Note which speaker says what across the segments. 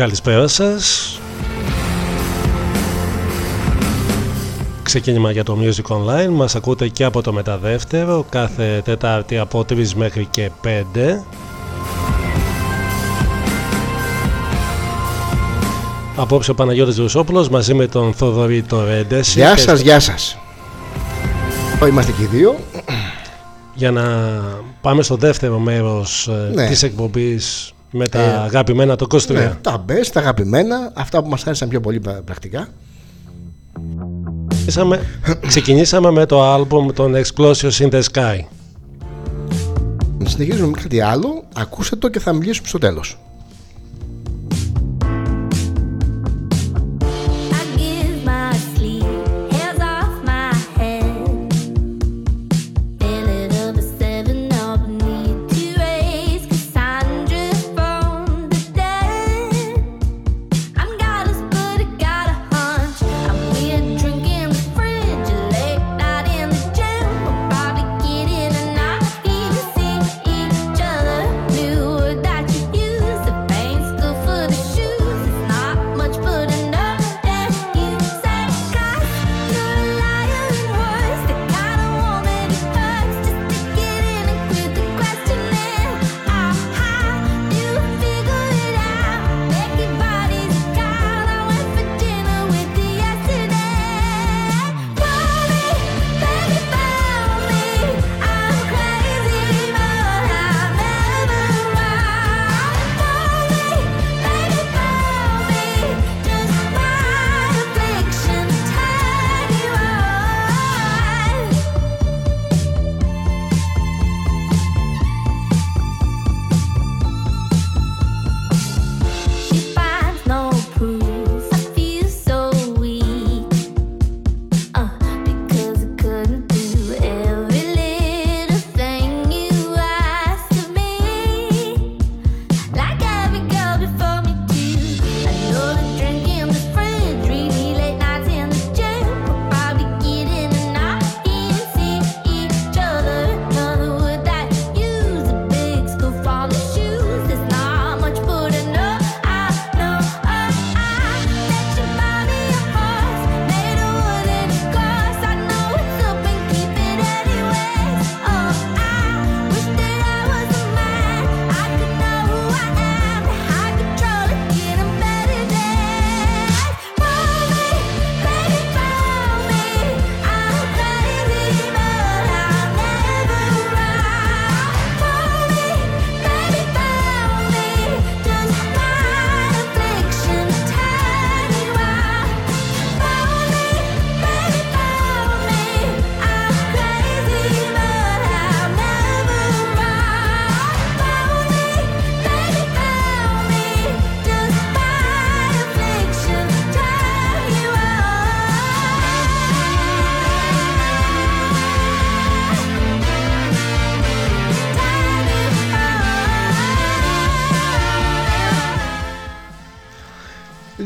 Speaker 1: Καλησπέρα σας. Ξεκίνημα για το Music Online. Μας ακούτε και από το μεταδεύτερο Κάθε Τετάρτη από 3 μέχρι και 5 Απόψε ο Παναγιώτης Ρουσόπουλος μαζί με τον Θοδωρή Τορέντεση
Speaker 2: Γεια σας, γεια σας. Είμαστε και οι δύο.
Speaker 1: Για να πάμε στο δεύτερο μέρος ε, ναι. της εκπομπής με τα ε, αγαπημένα το 23. Ναι,
Speaker 2: τα best, τα αγαπημένα, αυτά που μας άρεσαν πιο πολύ πρακτικά.
Speaker 1: Ξεκινήσαμε με το άλμπουμ των Explosions in the Sky.
Speaker 2: Συνεχίζουμε με κάτι άλλο, ακούσε το και θα μιλήσουμε στο τέλος.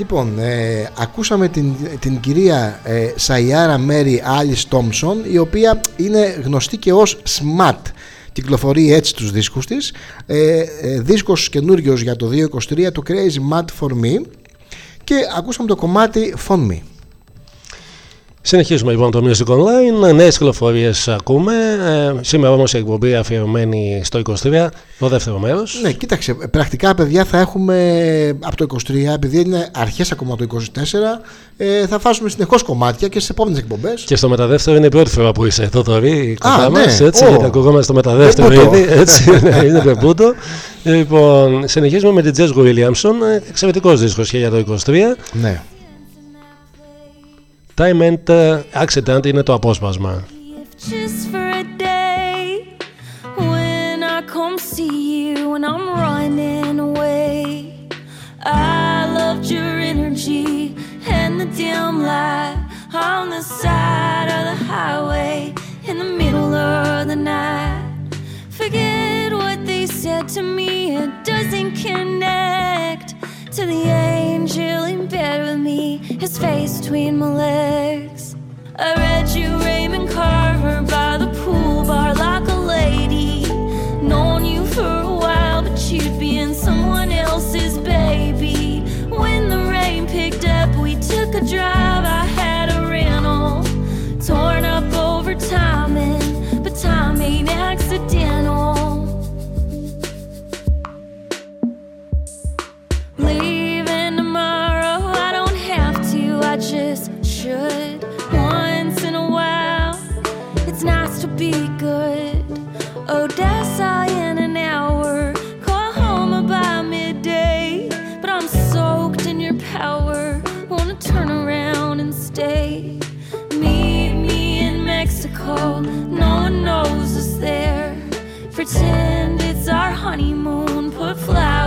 Speaker 2: Λοιπόν, ε, ακούσαμε την, την κυρία ε, Σαϊάρα Μέρι Άλις Τόμσον η οποία είναι γνωστή και ως SMAT κυκλοφορεί έτσι τους δίσκους της. Ε, ε, δίσκος καινούριος για το 2023 το Crazy Mad For Me. Και ακούσαμε το κομμάτι Phone Me
Speaker 1: Συνεχίζουμε λοιπόν το Music Online. Νέες κυκλοφορίες ακούμε. Ε, σήμερα όμως η εκπομπή αφιερωμένη στο 23, το δεύτερο μέρος.
Speaker 2: Ναι, κοίταξε. Πρακτικά, παιδιά, θα έχουμε από το 23, επειδή είναι αρχές ακόμα το 24, ε, θα φάσουμε συνεχώς κομμάτια και στις επόμενες εκπομπές.
Speaker 1: Και στο μεταδεύτερο είναι η πρώτη φορά που είσαι εδώ τώρα, κοντά μας. Ναι. Έτσι, oh. γιατί ακουγόμαστε στο μεταδεύτερο ήδη. Έτσι, ναι, είναι πεπούτο. λοιπόν, συνεχίζουμε με την Jess Williamson. Εξαιρετικός δίσκος και για το 23.
Speaker 2: Ναι.
Speaker 1: Time and uh, Accident είναι το απόσπασμα.
Speaker 3: Just for a day when I come see you when I'm running away. I loved your energy and the dim light on the side of the highway in the middle of the night. Forget what they said to me, it doesn't connect to the angel in bed with me, his face between my legs. I read you Raymond Carver by the pool bar like a lady. Known you for a while, but you'd be in someone else's baby. When the rain picked up, we took a drive. I had a rental, torn up. there. Pretend it's our honeymoon, put flowers.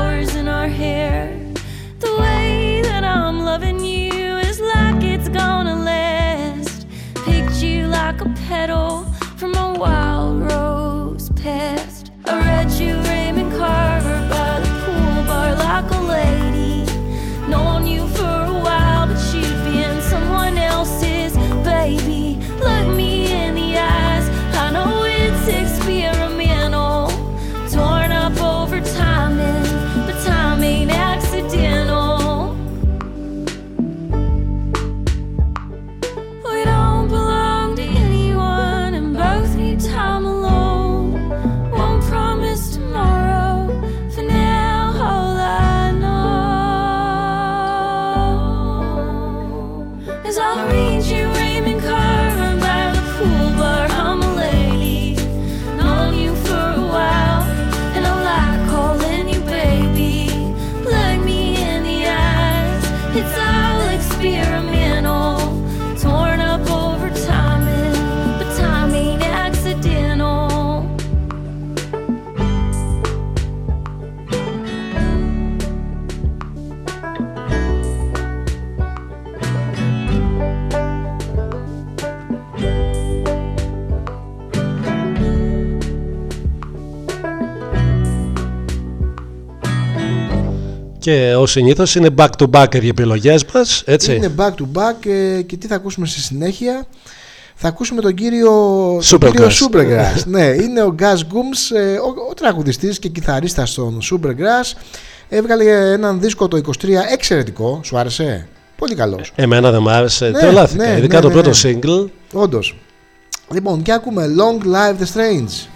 Speaker 1: Και ως συνήθως είναι back to back οι επιλογές μας.
Speaker 4: Είναι back to back ε, και τι θα ακούσουμε στη συνέχεια. Θα ακούσουμε τον κύριο
Speaker 1: Supergrass.
Speaker 4: ναι, είναι ο Gus Gooms, ε, ο, ο τραγουδιστής και κιθαρίστας των Supergrass. Έβγαλε έναν δίσκο το 23 εξαιρετικό. Σου άρεσε; Πολύ καλός.
Speaker 1: Εμένα δεν μου άρεσε. Ναι, Τρελάθηκα. Ναι, ειδικά ναι, το πρώτο single.
Speaker 4: Όντως. Λοιπόν, και ακούμε Long Live the Strange.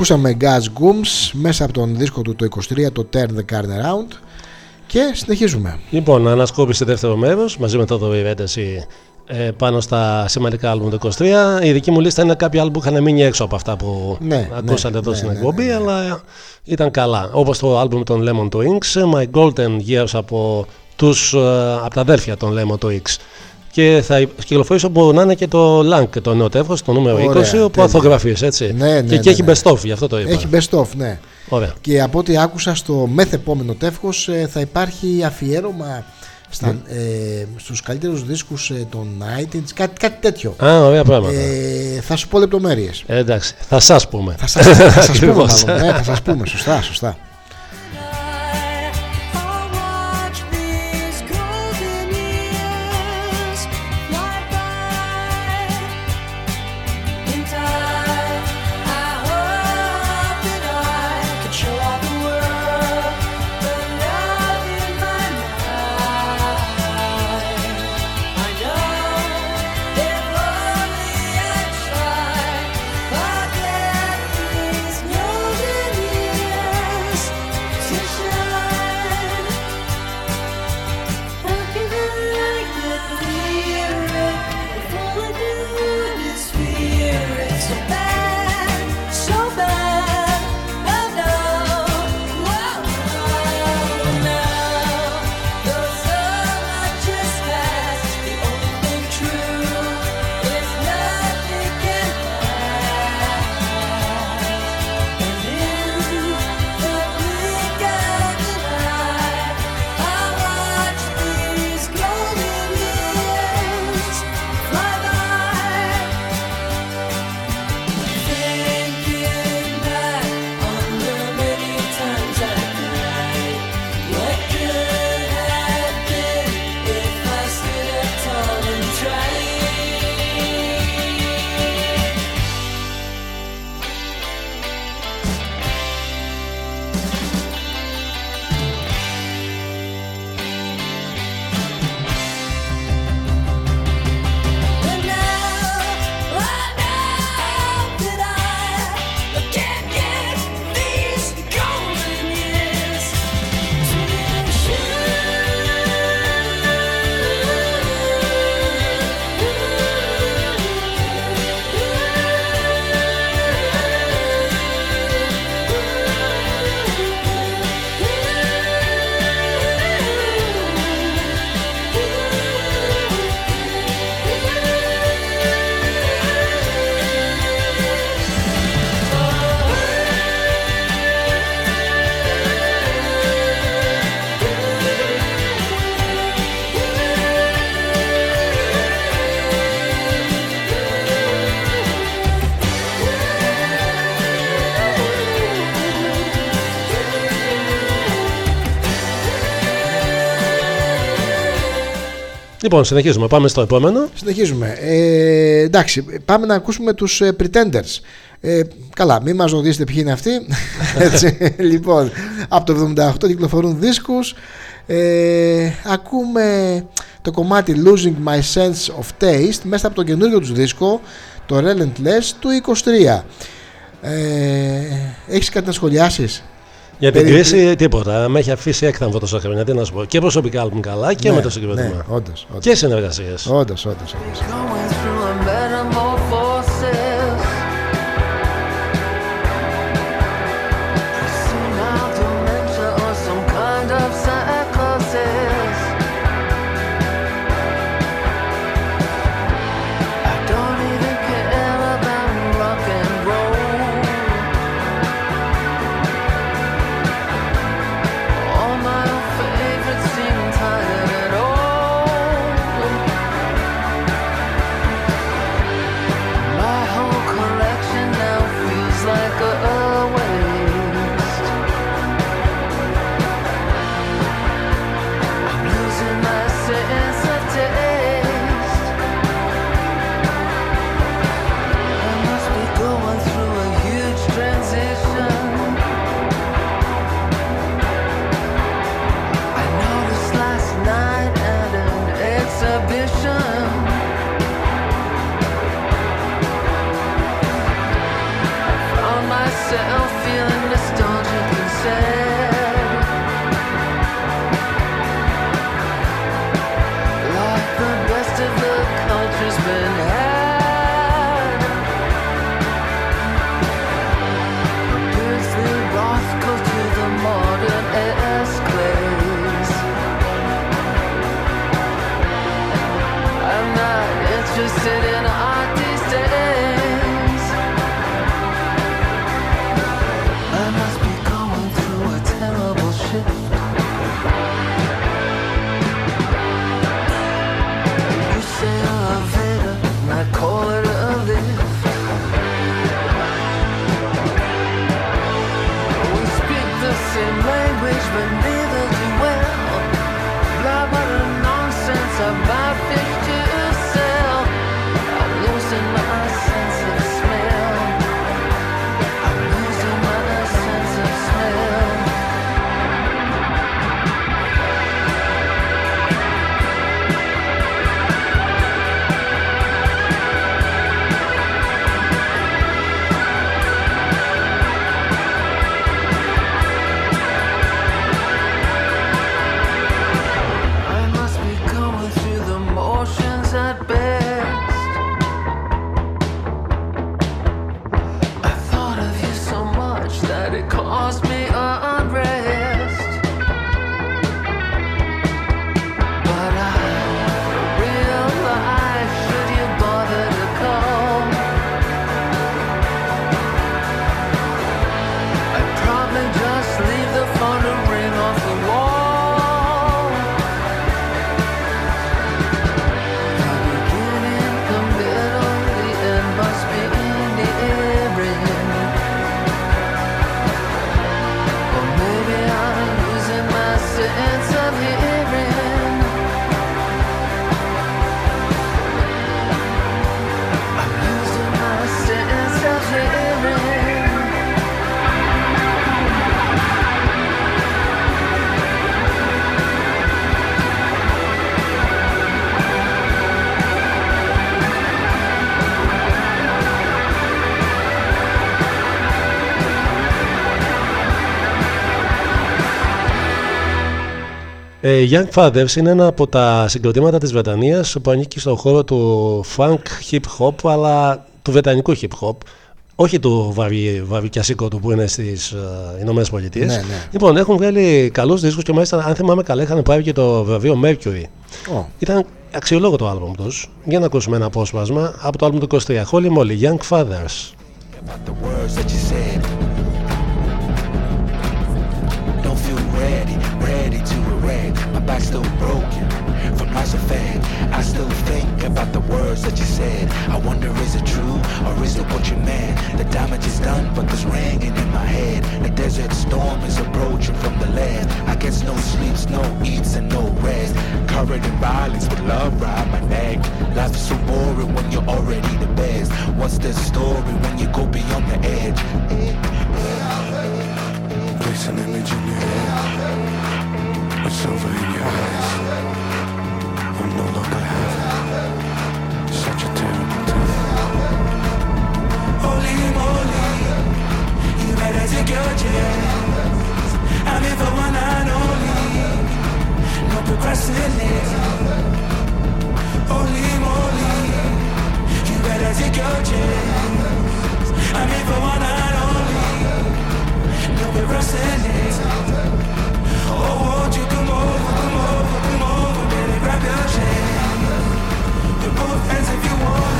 Speaker 3: Ακούσαμε Gaz Gooms μέσα από τον δίσκο του το 23 το Turn the Car Around και συνεχίζουμε.
Speaker 1: Λοιπόν, ανασκόπηση δεύτερο μέρος μαζί με το The Fantasy ε, πάνω στα σημαντικά άλμπουμ του 23. Η δική μου λίστα είναι κάποια άλμπουμ που είχαν μείνει έξω από αυτά που ναι, ακούσατε ναι, εδώ ναι, στην ναι, εκπομπή, ναι, αλλά ήταν καλά. Όπως το άλμπουμ των Lemon Twinks, My Golden Years από, τους, ε, από τα αδέρφια των Lemon Twinks. Και θα κυκλοφορήσω που να είναι και το Lank, το νέο τεύχος, το νούμερο Ωραία, 20, όπου αθογραφείς, έτσι.
Speaker 3: Ναι, ναι,
Speaker 1: και, και έχει best of, γι' αυτό το είπα.
Speaker 3: Έχει best of, ναι. Ωραία. Και από ό,τι άκουσα στο μεθεπόμενο τεύχος ε, θα υπάρχει αφιέρωμα στα, ναι. ε, στους καλύτερους δίσκους ε, των 90 κάτι, κάτι τέτοιο.
Speaker 1: Α, ωραία πράγματα. Ε,
Speaker 3: θα σου πω λεπτομέρειες.
Speaker 1: Ε, εντάξει, θα σας πούμε.
Speaker 3: Θα σας, θα σας πούμε, μάλλον, ναι, θα σας πούμε, σωστά, σωστά.
Speaker 1: Λοιπόν, συνεχίζουμε. Πάμε στο επόμενο.
Speaker 3: Συνεχίζουμε. Ε, εντάξει, πάμε να ακούσουμε τους ε, Pretenders. Ε, καλά, μην μας ρωτήσετε ποιοι είναι αυτοί. Έτσι, λοιπόν, από το 78 κυκλοφορούν δίσκους. Ε, ακούμε το κομμάτι Losing My Sense of Taste μέσα από το καινούριο τους δίσκο, το Relentless του 23. Ε, έχεις κάτι να σχολιάσεις;
Speaker 1: Για την κρίση τίποτα. Με έχει αφήσει έκθαμβο τόσα χρόνια. Τι να σου πω. Και προσωπικά άλμπουμ καλά και
Speaker 3: ναι,
Speaker 1: με το συγκεκριμένο.
Speaker 3: Ναι, όντως, όντως.
Speaker 1: Και
Speaker 3: συνεργασίες. Όντως,
Speaker 5: όντως. Young Fathers είναι ένα από τα συγκροτήματα της Βρετανίας που ανήκει στον χώρο του funk hip hop αλλά του βρετανικού hip hop όχι του βαρύ, βαρικιασικού του που είναι στις uh, Ηνωμένες Πολιτείες. Ναι, ναι. Λοιπόν, έχουν βγάλει καλούς δίσκους και μάλιστα, αν θυμάμαι καλά, είχαν πάρει και το βραβείο Mercury. Oh. Ήταν αξιολόγο το άλμπουμ τους. Για να ακούσουμε ένα απόσπασμα από το άλμπουμ του 23. Holy Moly, Young Fathers. back words that you said. I wonder is it true or is it what you meant? The damage is done, but there's ringing in my head. The desert storm is approaching from the left. I guess no sleeps, no eats, and no rest. Covered in violence with love around my neck. Life is so boring when you're already the best. What's the story when you go beyond the edge? Place an image in your head. What's over in your eyes? Hands if you want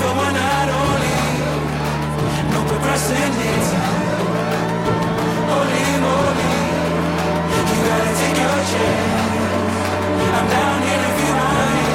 Speaker 5: for one night only. No procrastinating. Holy moly, you gotta take your chance. I'm down here if you want it.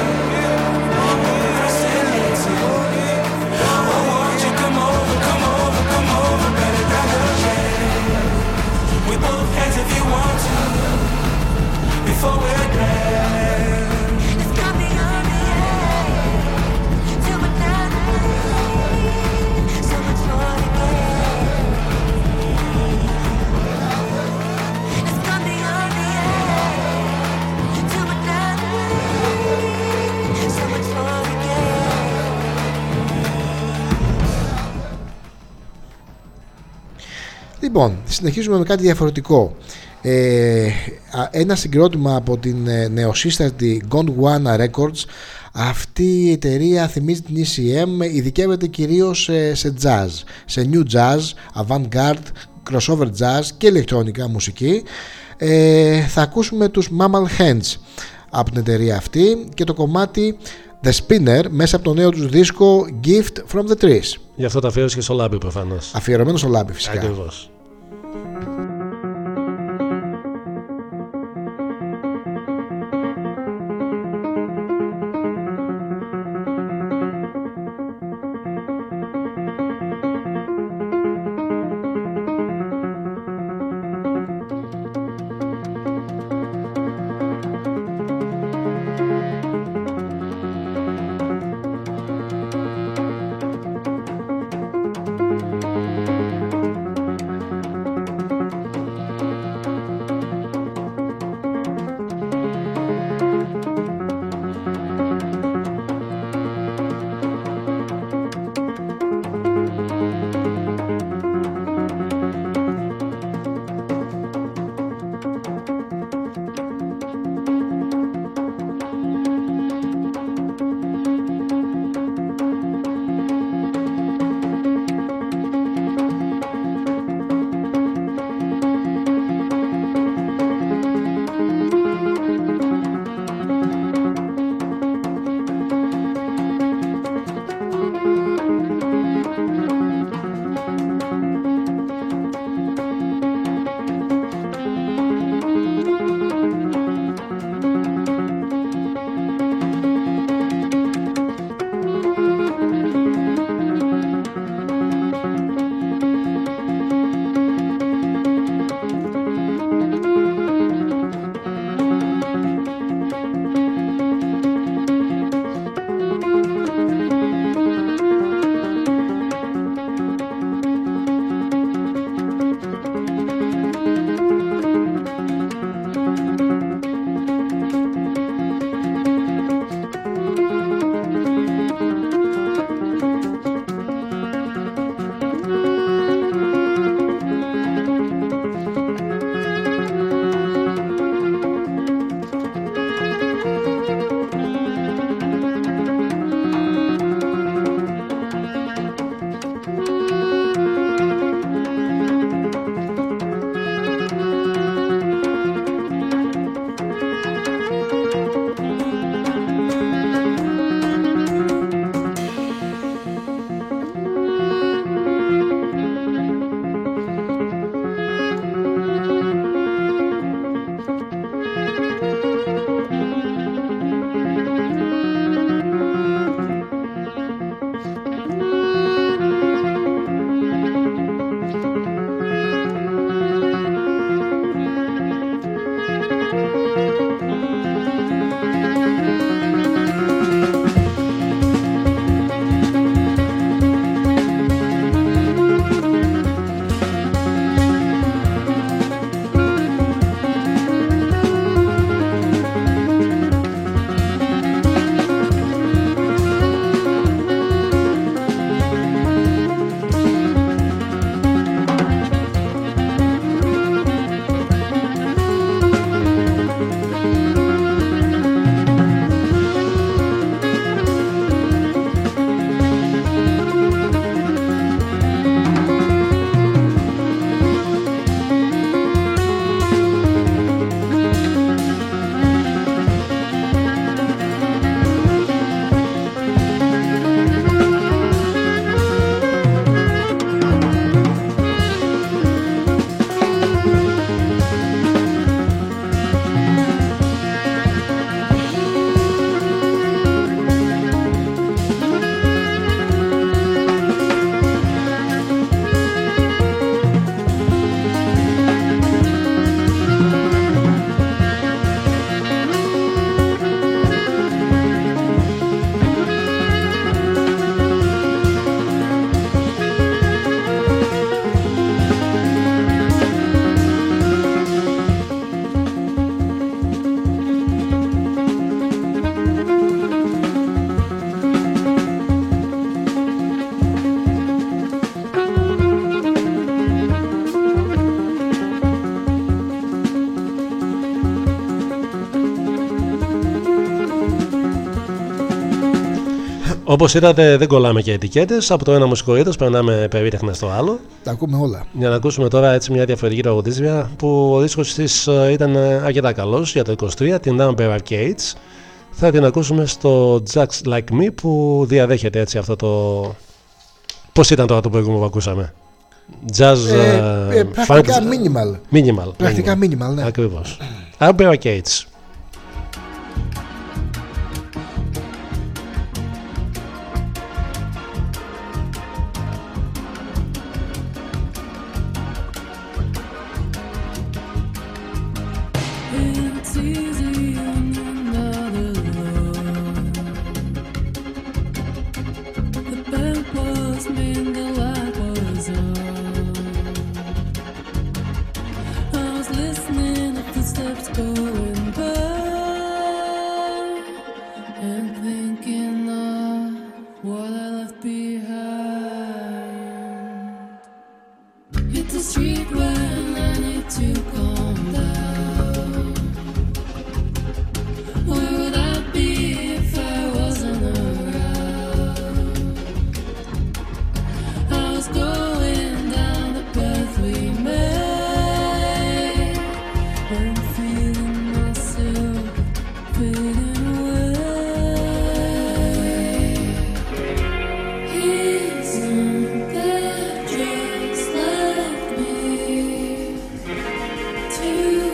Speaker 4: Λοιπόν, συνεχίζουμε με κάτι διαφορετικό. Ε, ένα συγκρότημα από την ε, νεοσύστατη Gondwana Records αυτή η εταιρεία θυμίζει την ECM, ειδικεύεται κυρίως σε, σε jazz, σε new jazz, avant-garde, crossover jazz και ηλεκτρονικά μουσική. Ε, θα ακούσουμε τους Mammal Hands από την εταιρεία αυτή και το κομμάτι The Spinner μέσα από το νέο τους δίσκο Gift from the Trees.
Speaker 1: Γι' αυτό το αφιέρωσε και στο Λάμπη προφανώς.
Speaker 4: Αφιερωμένο στο Λάμπη φυσικά.
Speaker 1: Ακριβώς.
Speaker 3: Thank you. Όπως είδατε, δεν κολλάμε και ετικέτες. Από το ένα μουσικό είδος περνάμε περίτεχνα στο άλλο.
Speaker 4: Τα ακούμε όλα.
Speaker 3: Για να ακούσουμε τώρα έτσι μια διαφορετική τραγουδίστρια που ο δίσκος της ε, ήταν ε, αρκετά καλός για το 23, την Amber Arcades. Θα την ακούσουμε στο Just Like Me που διαδέχεται έτσι αυτό το. Πώς ήταν τώρα το προηγούμενο που ακούσαμε. Jazz.
Speaker 4: Ε, ε, πρακτικά minimal.
Speaker 3: Minimal.
Speaker 4: Πρακτικά minimal, minimal ναι.
Speaker 3: Ακριβώς. Amber Arcades. You.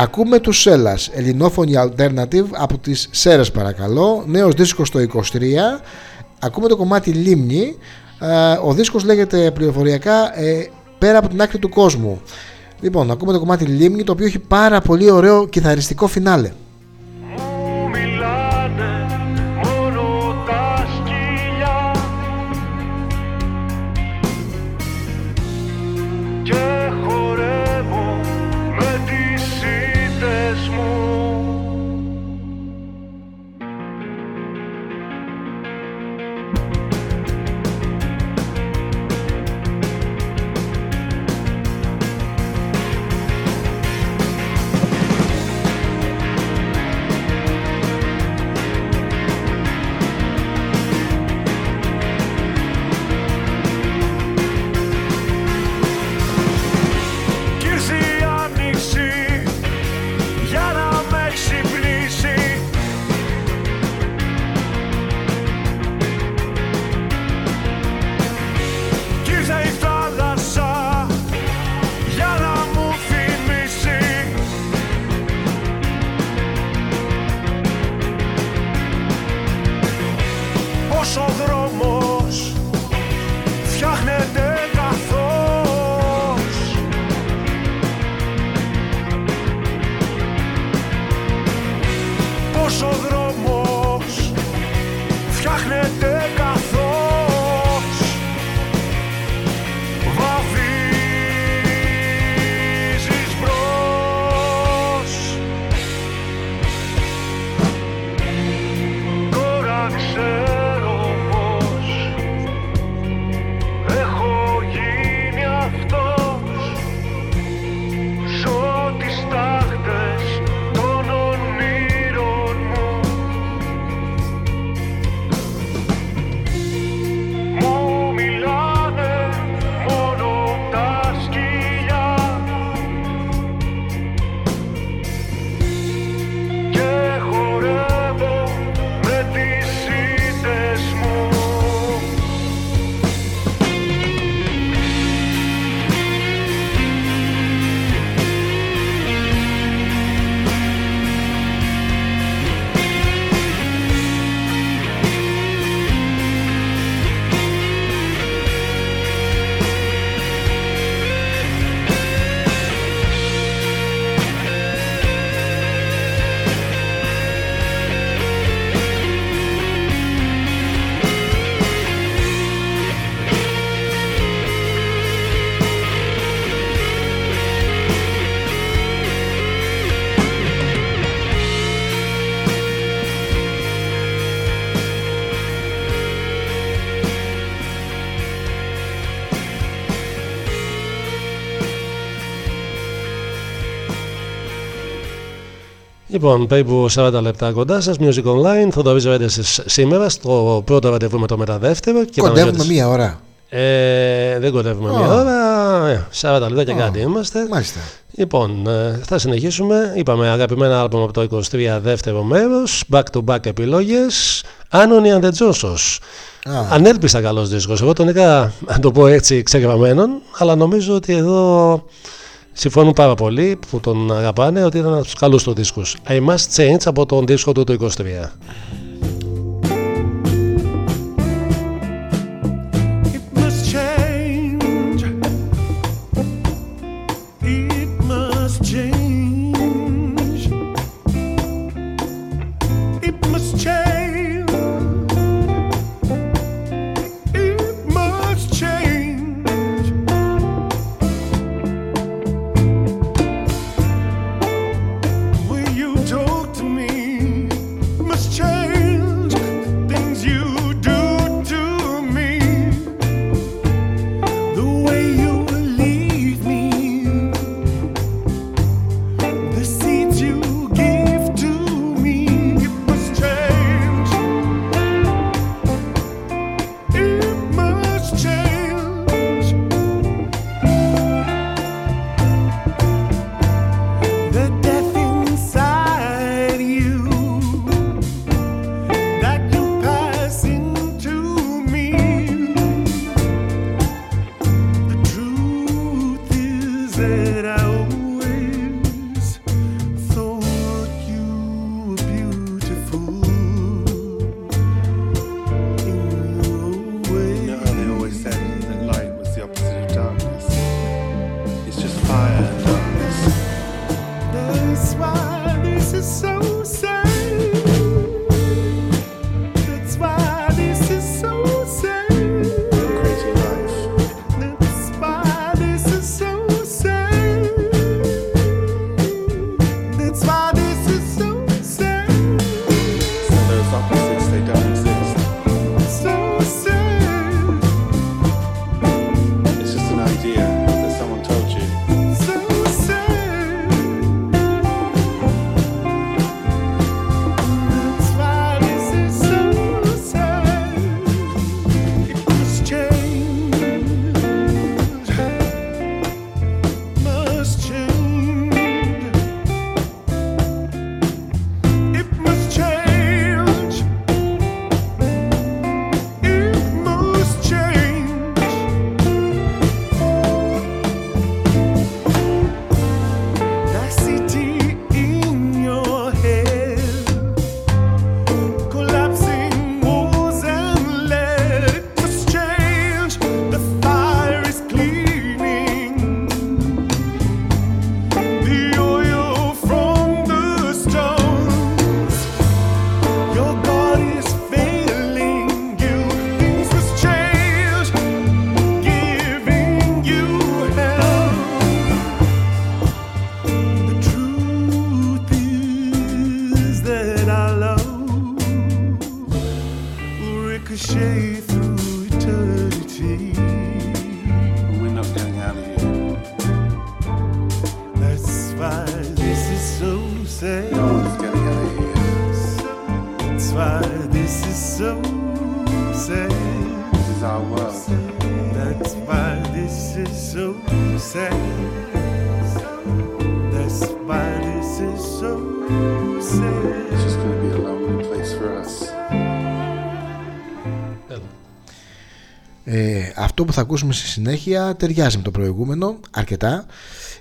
Speaker 6: Ακούμε τους Σέλλας, ελληνόφωνη alternative από τις Σέρες παρακαλώ, νέος δίσκος το 23. Ακούμε το κομμάτι Λίμνη. Ε, ο δίσκος λέγεται πληροφοριακά ε, πέρα από την άκρη του κόσμου. Λοιπόν, ακούμε το κομμάτι Λίμνη το οποίο έχει πάρα πολύ ωραίο κιθαριστικό φινάλε.
Speaker 1: Λοιπόν, περίπου 40 λεπτά κοντά σας, Music Online, Θοδωρή Ρέντε σήμερα στο πρώτο ραντεβού με το μεταδεύτερο.
Speaker 6: Και κοντεύουμε μία ώρα.
Speaker 1: Ε, δεν κοντεύουμε oh. μία ώρα. 40 ε, λεπτά και oh. κάτι είμαστε.
Speaker 6: Μάλιστα.
Speaker 1: Λοιπόν, ε, θα συνεχίσουμε. Είπαμε αγαπημένα άλμπομ από το 23 δεύτερο μέρος. Back to back επιλογές. Άνωνη Αντετζόσο. Ah. Ανέλπιστα καλός δίσκος. Εγώ τον είχα, να το πω έτσι, ξεγραμμένον, αλλά νομίζω ότι εδώ συμφωνούν πάρα πολύ που τον αγαπάνε ότι ήταν από τους καλούς του δίσκους. I Must Change από τον δίσκο του το 23.
Speaker 4: So sad. That's why this is so sad. It's just gonna be a lonely place for us. Ε, αυτό που θα ακούσουμε στη συνέχεια ταιριάζει με το προηγούμενο αρκετά.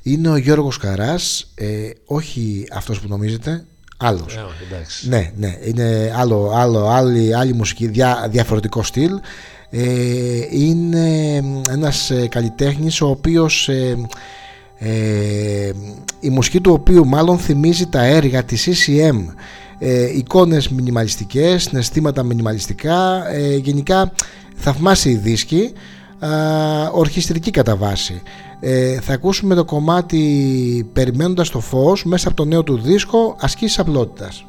Speaker 4: Είναι ο Γιώργος Καράς, ε, όχι αυτός που νομίζετε, άλλος.
Speaker 1: Ε,
Speaker 4: ναι, ναι, είναι άλλο, άλλο, άλλη, άλλη μουσική, δια, διαφορετικό στυλ. Ε, είναι ένας ε, καλλιτέχνης ο οποίος ε, ε, η μουσική του οποίου μάλλον θυμίζει τα έργα της ECM ε, εικόνες μινιμαλιστικές, συναισθήματα μινιμαλιστικά ε, γενικά θαυμάσιοι δίσκοι ορχιστρική κατά βάση ε, θα ακούσουμε το κομμάτι περιμένοντας το φως μέσα από το νέο του δίσκο ασκήσεις απλότητας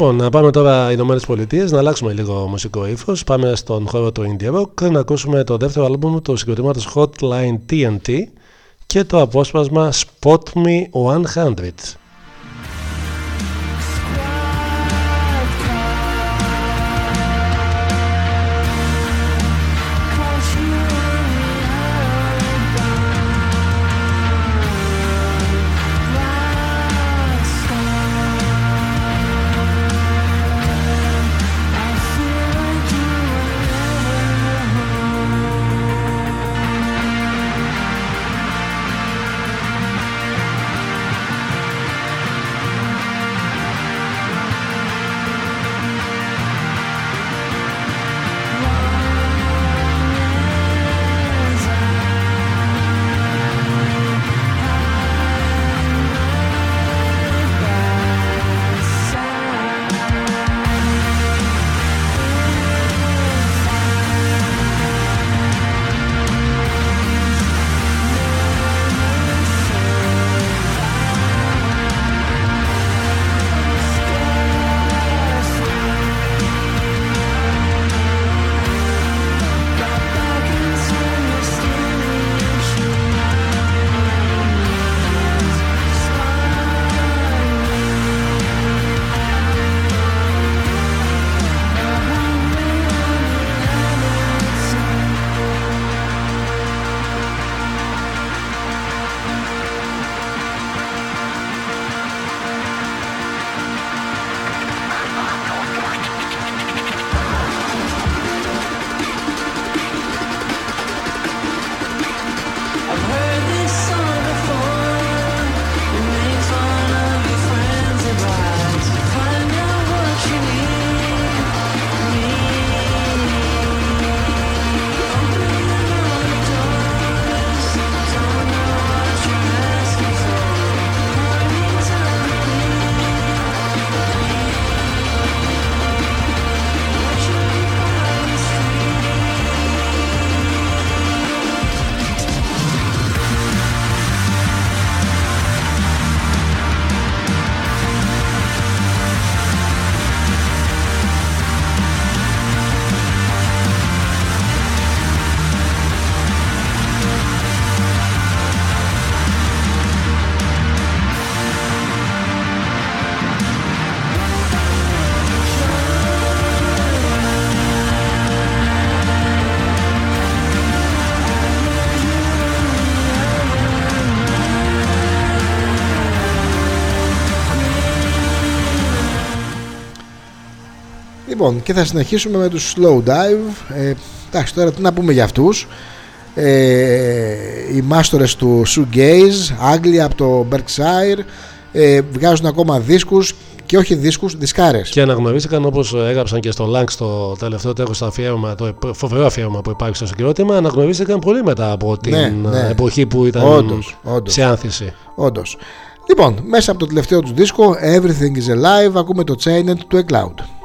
Speaker 1: Λοιπόν, να πάμε τώρα Ηνωμένες Πολιτείες, να αλλάξουμε λίγο μουσικό ύφος. Πάμε στον χώρο του Indie Rock να ακούσουμε το δεύτερο άλμπουμ του συγκροτήματος Hotline TNT και το απόσπασμα Spot Me 100.
Speaker 4: Λοιπόν, και θα συνεχίσουμε με τους Slow Dive. Ε, εντάξει, τώρα τι να πούμε για αυτούς. Ε, οι μάστορες του Shoegaze, Άγγλια από το Berkshire, ε, βγάζουν ακόμα δίσκους και όχι δίσκους, δισκάρες.
Speaker 1: Και αναγνωρίστηκαν όπως έγραψαν και στο Link στο τελευταίο τέλος το αφιέρωμα, το φοβερό αφιέρωμα που υπάρχει στο συγκρότημα, αναγνωρίστηκαν πολύ μετά από την ναι, ναι. εποχή που ήταν όντως, όντως. σε άνθηση.
Speaker 4: Όντως. Λοιπόν, μέσα από το τελευταίο τους δίσκο, Everything is Alive, ακούμε το Chained του Cloud.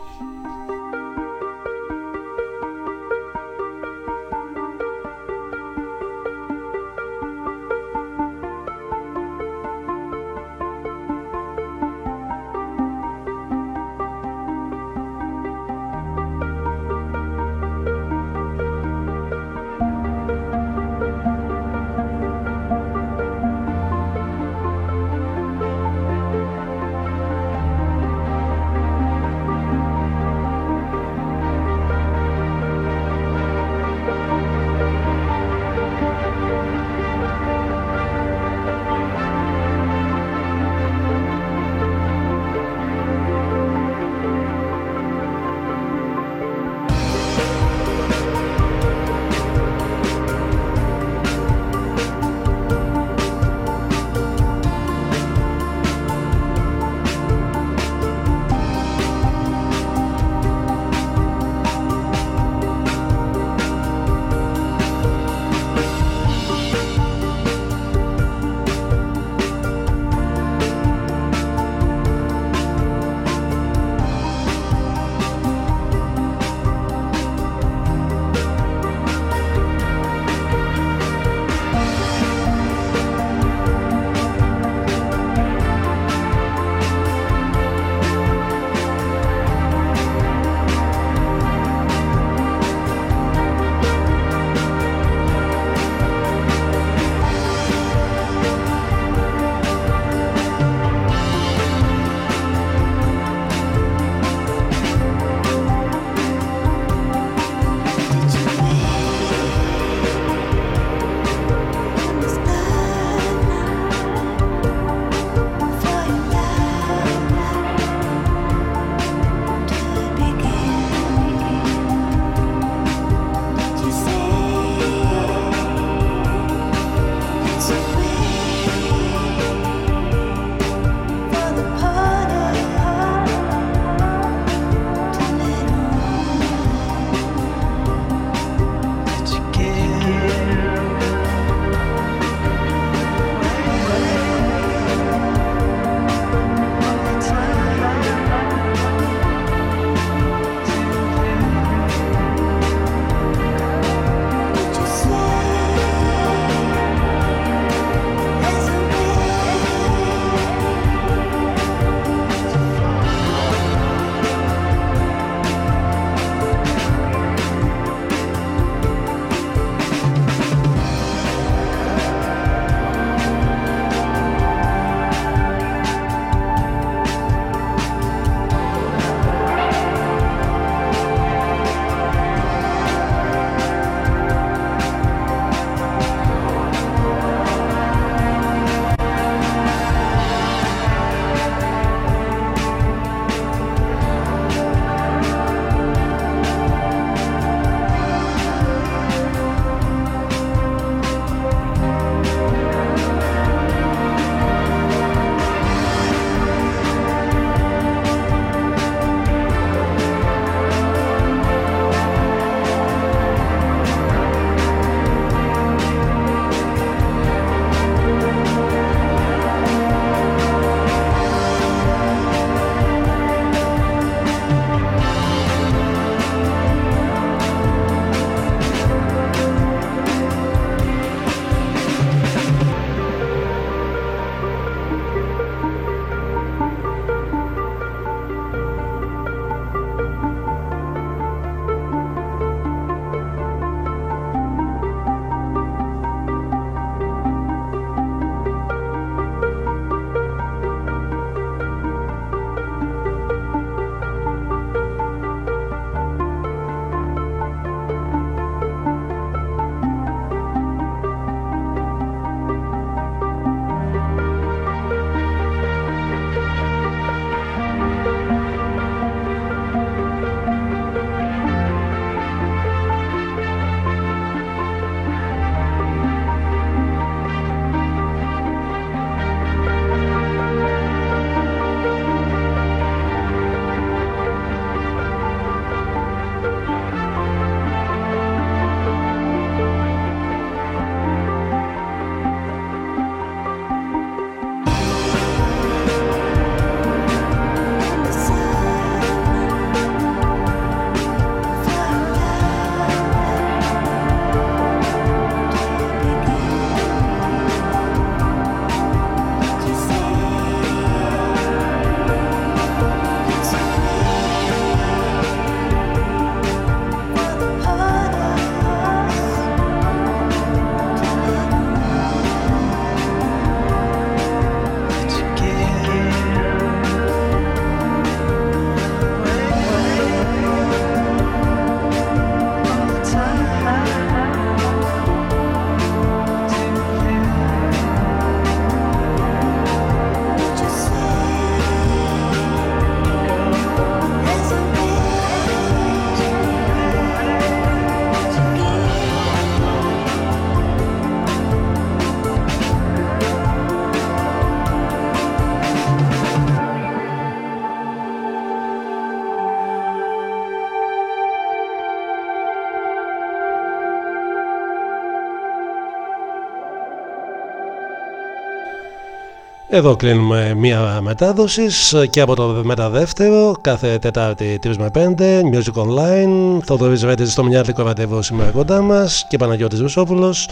Speaker 1: Εδώ κλείνουμε μία μετάδοσης και από το μεταδεύτερο κάθε Τετάρτη 3 με 5 Music Online. Θοδωρής Ρέντζη στο Μιάτικο ραντεβού σήμερα κοντά μας και Παναγιώτης Βουσόπουλος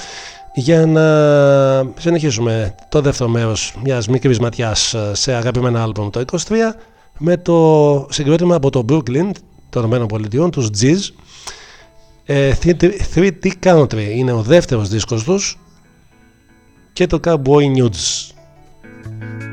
Speaker 1: για να συνεχίσουμε το δεύτερο μέρος μιας μικρής ματιάς σε αγαπημένα άλμπομ το 23 με το συγκρότημα από το Brooklyn των ΗΠΑ, τους G's. 3D Country είναι ο δεύτερος δίσκος τους και το Cowboy Nudes.
Speaker 7: Música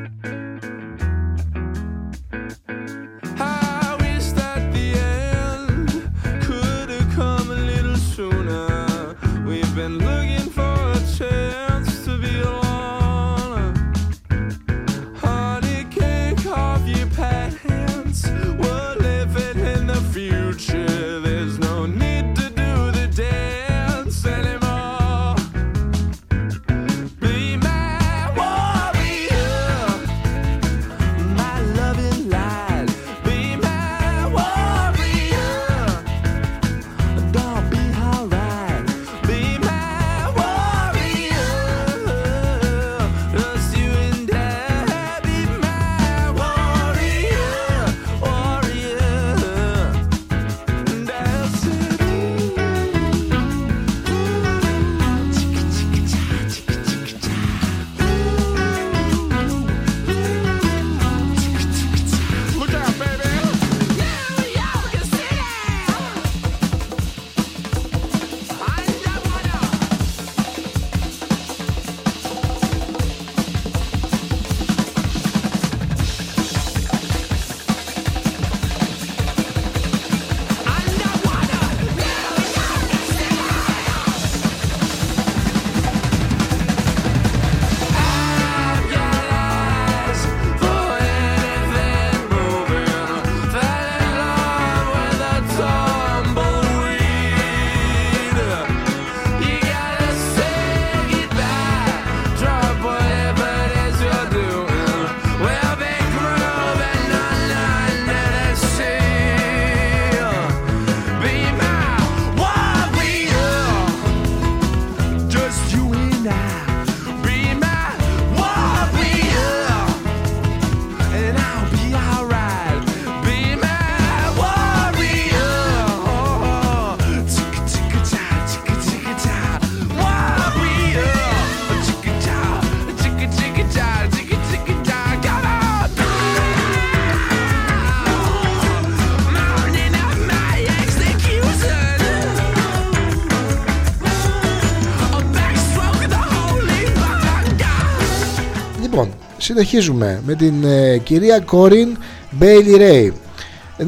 Speaker 7: συνεχίζουμε με την ε, κυρία Κόριν Bailey Ray.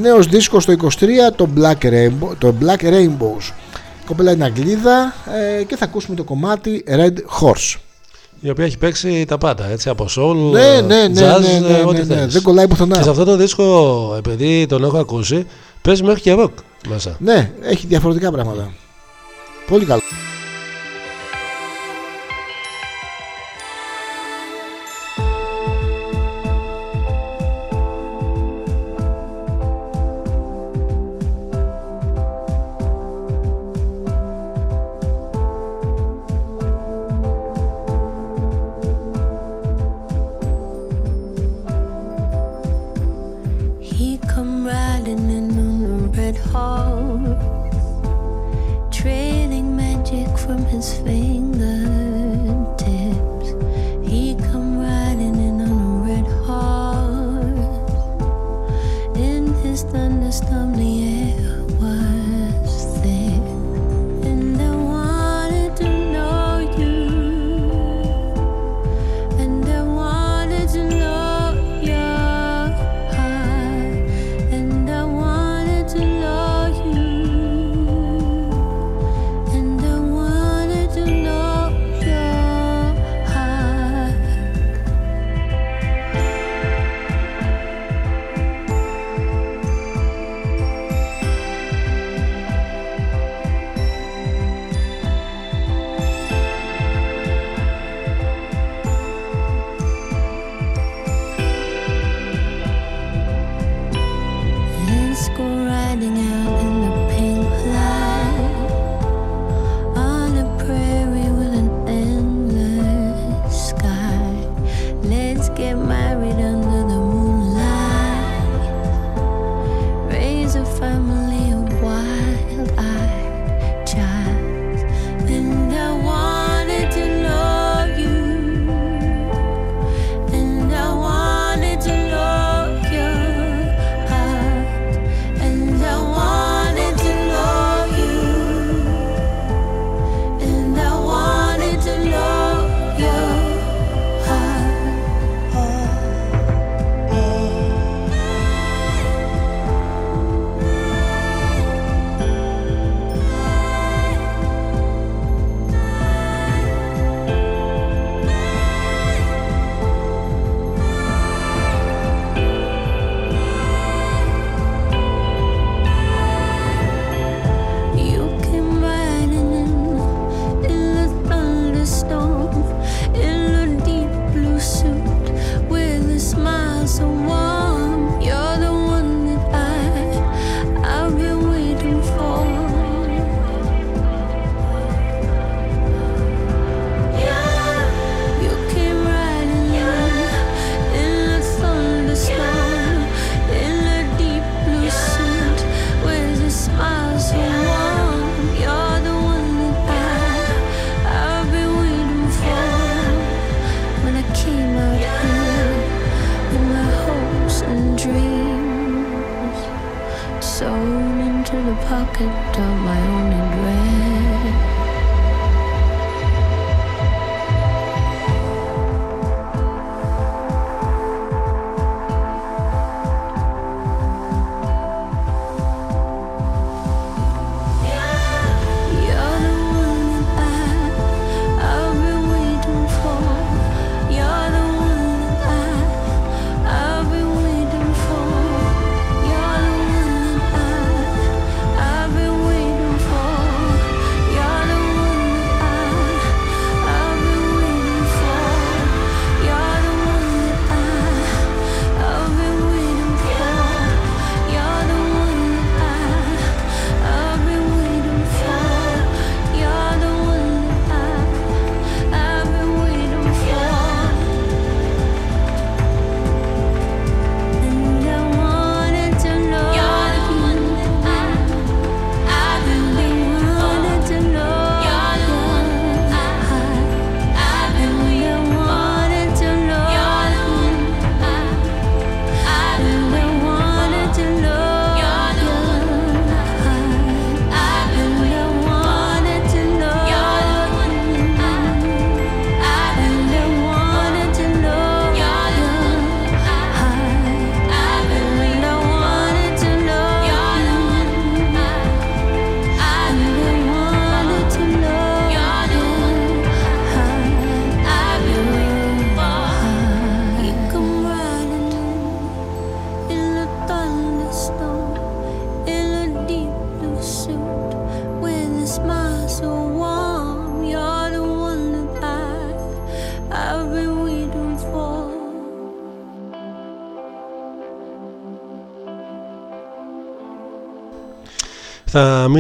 Speaker 7: Νέος δίσκος το 23, το Black, Rainbow, το Black Rainbows. Η κοπέλα είναι Αγγλίδα ε, και θα ακούσουμε το κομμάτι Red Horse.
Speaker 1: Η οποία έχει παίξει τα πάντα, έτσι, από soul,
Speaker 7: ναι, ναι, ναι, jazz, ναι, ναι, ό,τι ναι, ναι, δεν κολλάει πουθενά.
Speaker 1: Και σε αυτό το δίσκο, επειδή τον έχω ακούσει, παίζει μέχρι και rock μέσα.
Speaker 7: Ναι, έχει διαφορετικά πράγματα. Πολύ καλό.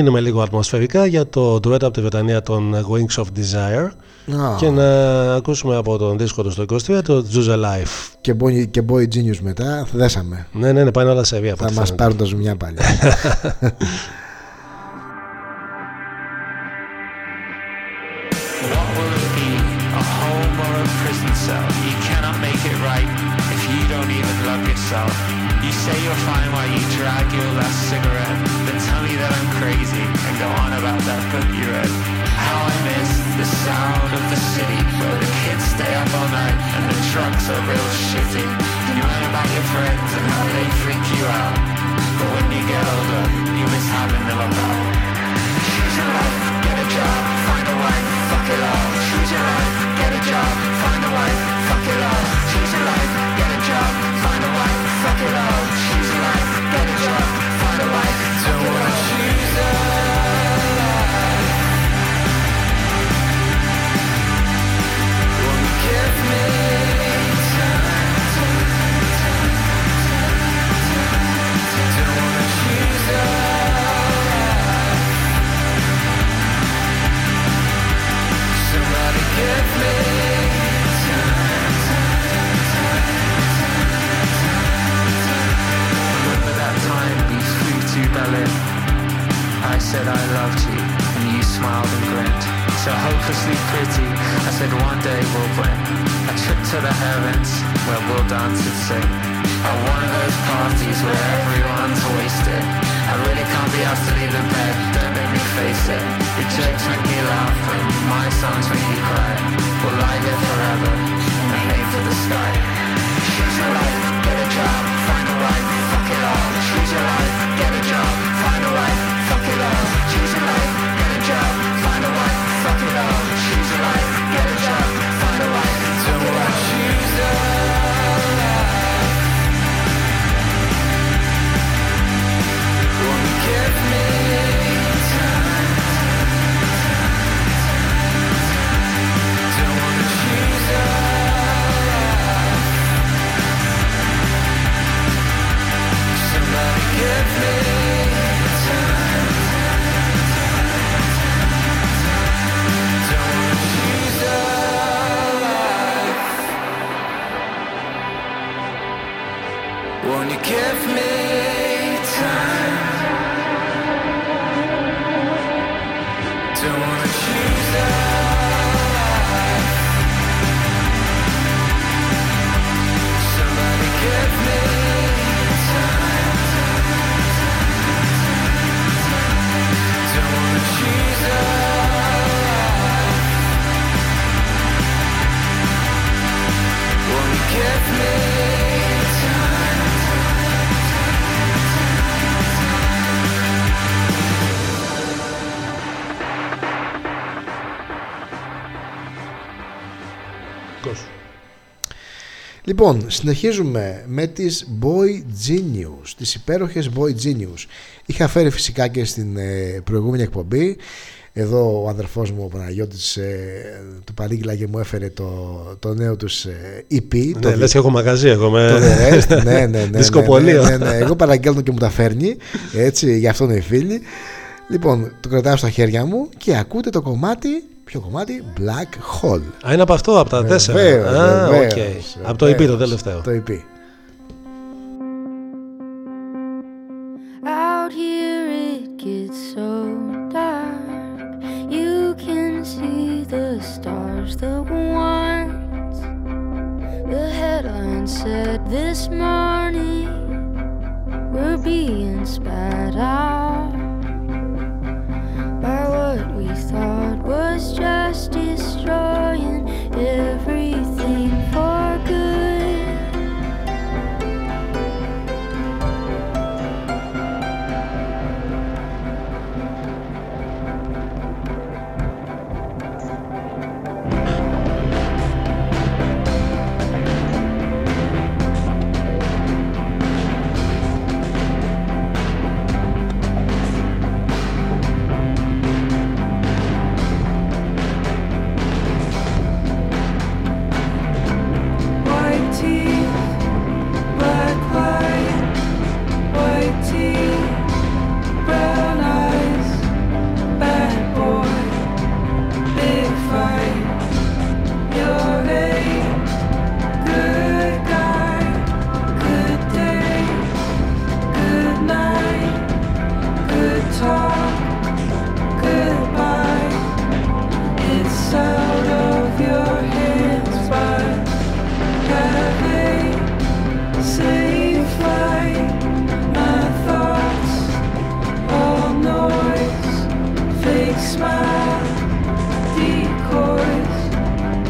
Speaker 1: μείνουμε λίγο ατμοσφαιρικά για το duet από τη Βρετανία των Wings of Desire και να ακούσουμε από τον δίσκο του στο 23 το Juice Life.
Speaker 8: Και Boy, και boy Genius μετά, δέσαμε.
Speaker 1: Ναι, ναι, ναι, πάνε όλα σε βία.
Speaker 8: Θα μας πάρουν τα ζουμιά πάλι.
Speaker 3: Λοιπόν, συνεχίζουμε με τις Boy Genius, τις υπέροχες Boy Genius. Είχα φέρει φυσικά και στην ε, προηγούμενη εκπομπή εδώ ο αδερφός μου ο Παναγιώτης ε, του παρήγγειλα και μου έφερε το, το νέο τους ε, EP.
Speaker 9: Ναι, το λες και έχω μαγαζί εγώ με
Speaker 3: το ναι, ναι, ναι, ναι, ναι, ναι, Εγώ παραγγέλνω και μου τα φέρνει, έτσι, γι' αυτό είναι οι φίλοι. Λοιπόν, το κρατάω στα χέρια μου και ακούτε το κομμάτι Ποιο κομμάτι? Black Hole.
Speaker 9: Α, είναι από αυτό, από τα τέσσερα. Α, okay. Από το EP το τελευταίο.
Speaker 3: Το EP. Out here it gets so dark You can see the stars, the ones The headline said this morning We're being spat out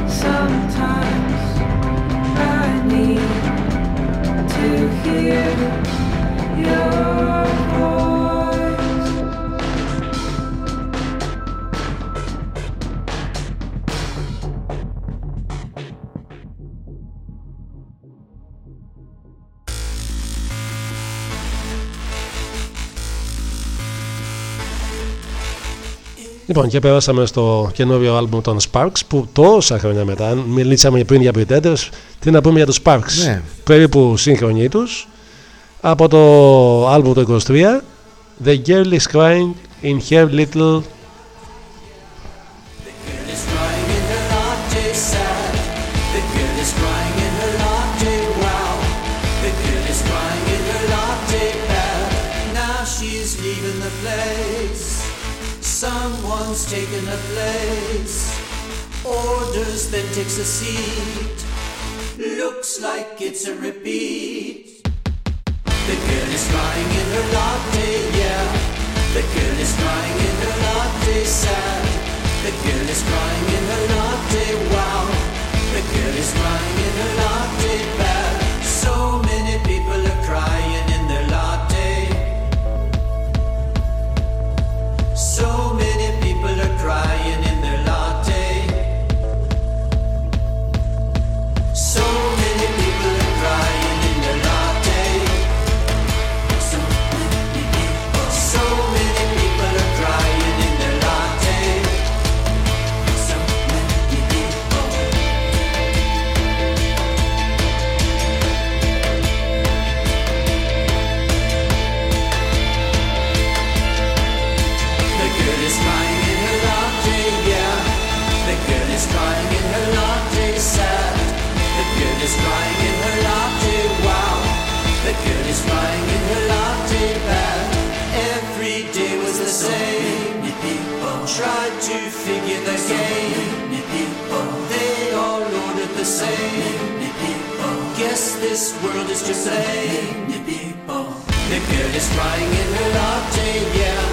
Speaker 3: Sometimes I need to hear your
Speaker 9: Λοιπόν, και πέρασαμε στο καινούριο άλμπουμ των Sparks που τόσα χρόνια μετά, μιλήσαμε πριν για Pretenders, τι να πούμε για τους Sparks; Ναι. Περίπου σύγχρονοι τους. Από το άλμπουμ του 23, The Girl is Crying in Her Little takes a seat. Looks like it's a repeat. The girl is crying in her latte, yeah. The girl is crying in her latte, sad. The girl is crying in her latte, wow. The girl is crying in her latte, bad. So many people are crying this world is just saying to blame. The girl is crying in her latte, yeah.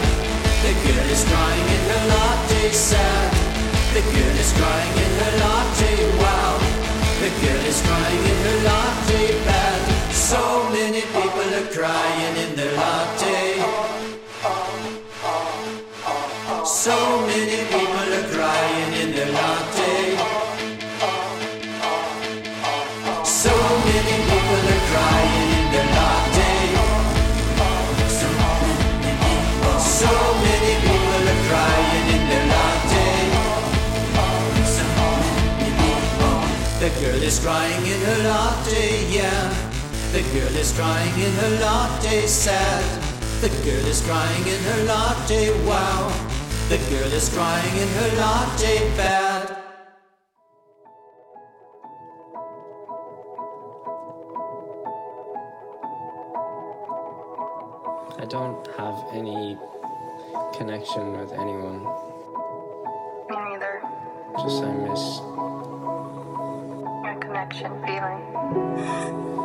Speaker 9: The girl is crying in her latte, sad. The girl is crying in her latte, wow. The girl is crying in her latte bag. So many people are crying in their latte. So many people are crying in their latte. the girl is crying in her latte, yeah. The girl is crying in her latte, sad. The girl is crying in her latte, wow. The girl is crying in her latte, bad.
Speaker 10: don't have any connection with anyone.
Speaker 11: Me neither.
Speaker 10: Just I miss your
Speaker 11: connection feeling.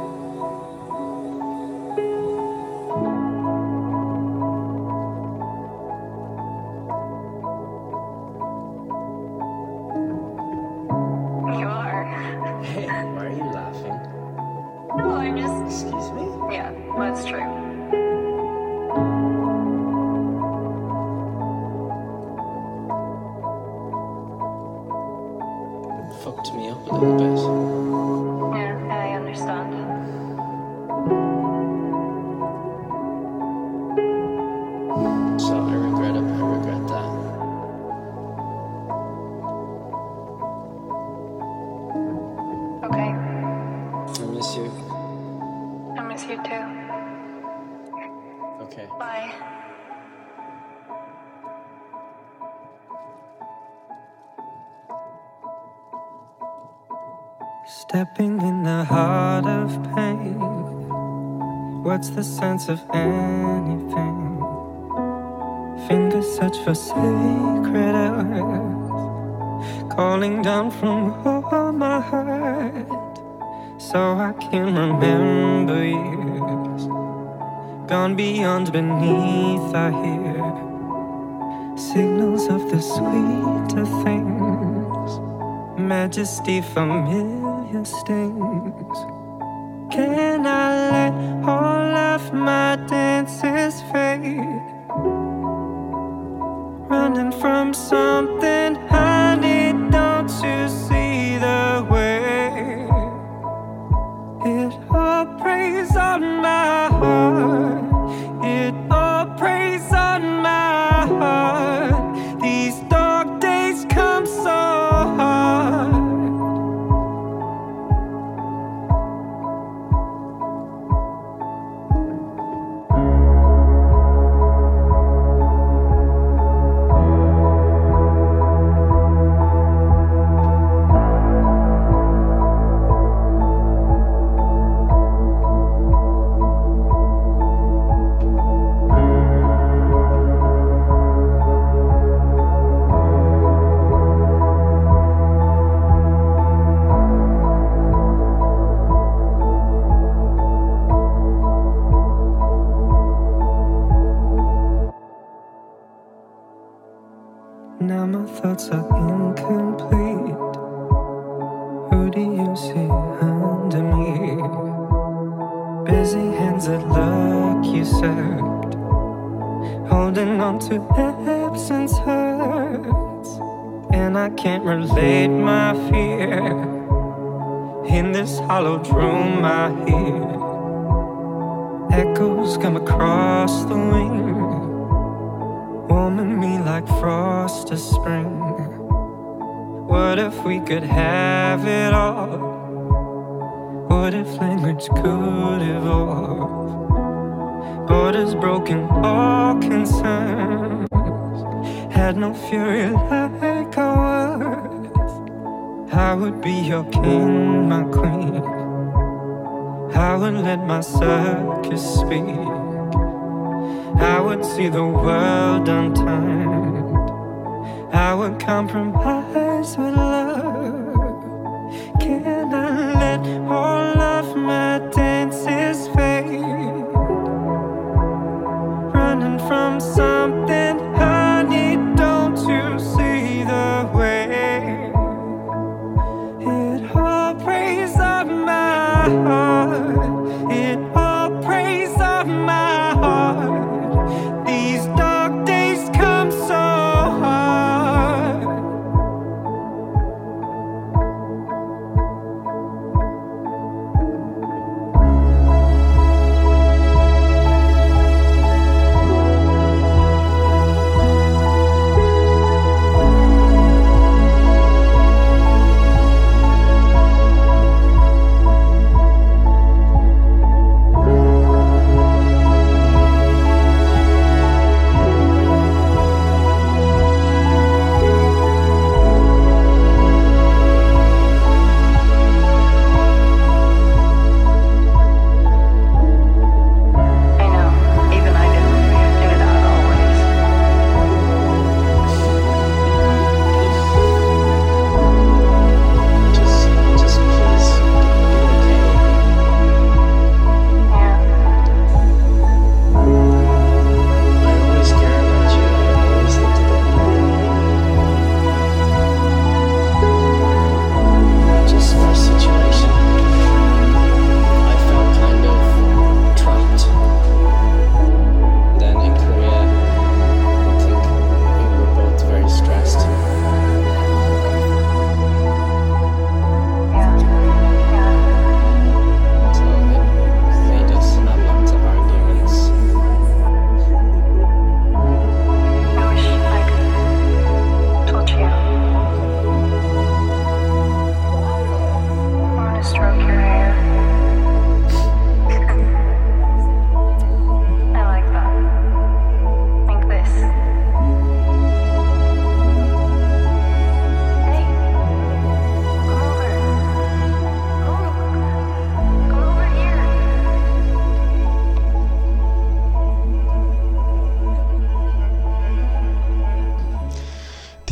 Speaker 12: majesty familiar stare.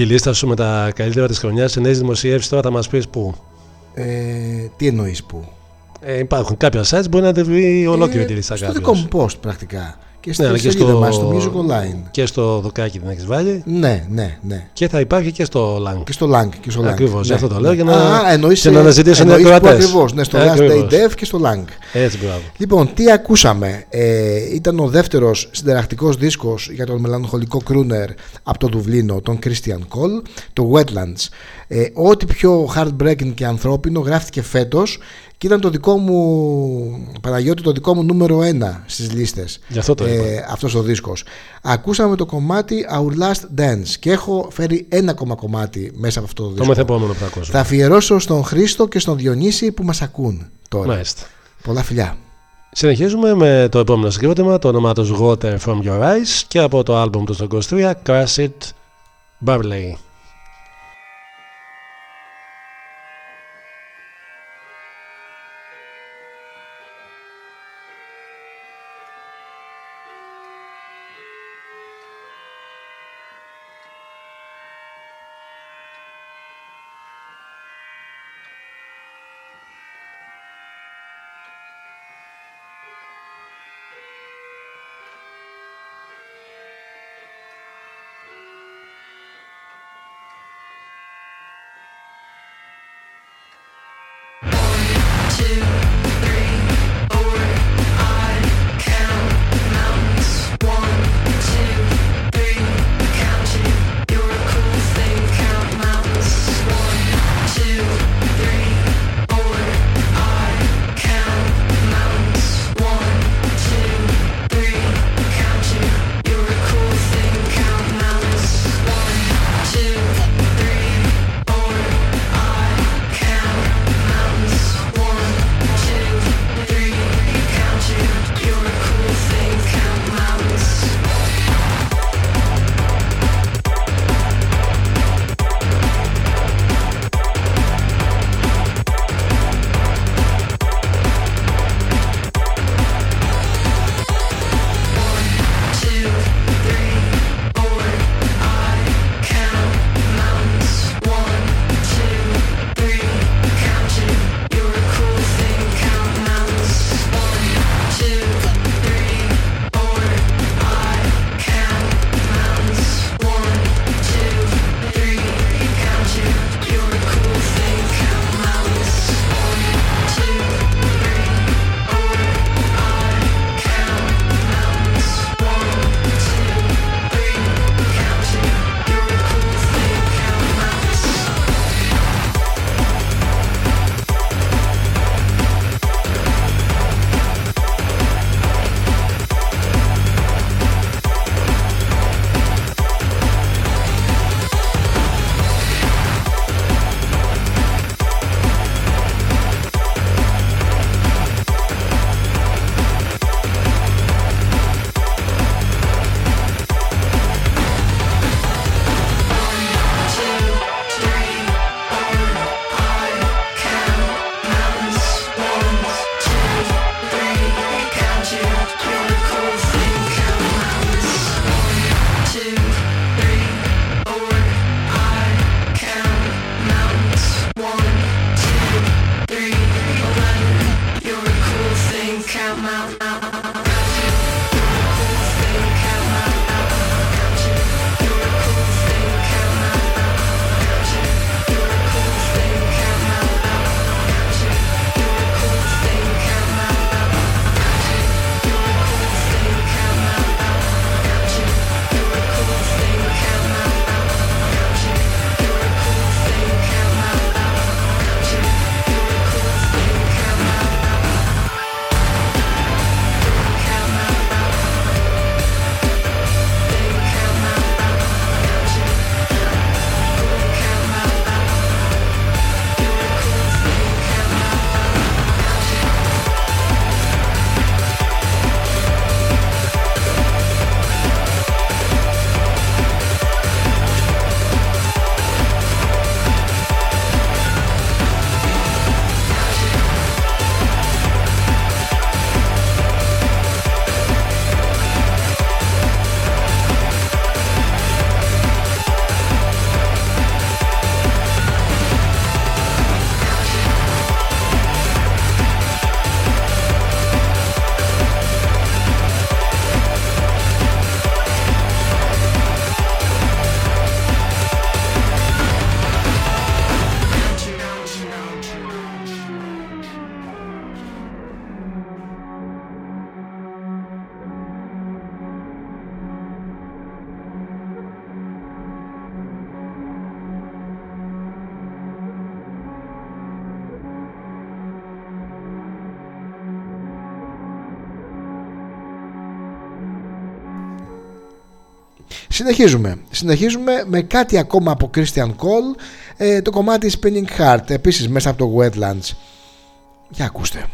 Speaker 13: Τη λίστα σου με τα καλύτερα της χρονιάς σε νέε δημοσιεύσεις τώρα θα μας πεις πού.
Speaker 4: Ε, τι εννοείς πού;
Speaker 13: Ε, υπάρχουν κάποια sites μπορεί να τη βρει ολόκληρη ε, τη λίστα.
Speaker 4: Στο δικό μου post πρακτικά. Και, ναι, και στο, μας, στο Music Online.
Speaker 13: Και στο δοκάκι την έχεις βάλει.
Speaker 4: Ναι, ναι, ναι.
Speaker 13: Και θα υπάρχει και στο Lang.
Speaker 4: Και στο Lang. Και στο Lang.
Speaker 13: Ακριβώς,
Speaker 4: ναι.
Speaker 13: αυτό το λέω για να,
Speaker 4: Α, εννοείς,
Speaker 13: να αναζητήσουν οι ακροατές.
Speaker 4: Ακριβώς, ναι, στο Last Day Dev και στο Lang.
Speaker 13: Έτσι, μπράβο.
Speaker 4: Λοιπόν, τι ακούσαμε. Ε, ήταν ο δεύτερος συνταρακτικός δίσκος για τον μελαγχολικό κρούνερ από το Δουβλίνο, τον Christian Cole, το Wetlands. Ε, ό,τι πιο heartbreaking και ανθρώπινο γράφτηκε φέτος και ήταν το δικό μου Παναγιώτη το δικό μου νούμερο ένα στις λίστες
Speaker 13: Γι' αυτό το ε,
Speaker 4: αυτός ο δίσκος ακούσαμε το κομμάτι Our Last Dance και έχω φέρει ένα ακόμα κομμάτι μέσα από αυτό το δίσκο
Speaker 13: το μεθεπόμενο που
Speaker 4: θα αφιερώσω στον Χρήστο και στον Διονύση που μας ακούν τώρα
Speaker 13: Μάλιστα.
Speaker 4: Πολλά φιλιά.
Speaker 13: Συνεχίζουμε με το επόμενο συγκρότημα το όνομά τους Water From Your Eyes και από το άλμπομ τους στο 23 Crash It Barley do
Speaker 4: Συνεχίζουμε. Συνεχίζουμε με κάτι ακόμα από Christian Cole, ε, το κομμάτι Spinning Heart, επίσης μέσα από το Wetlands. Για ακούστε.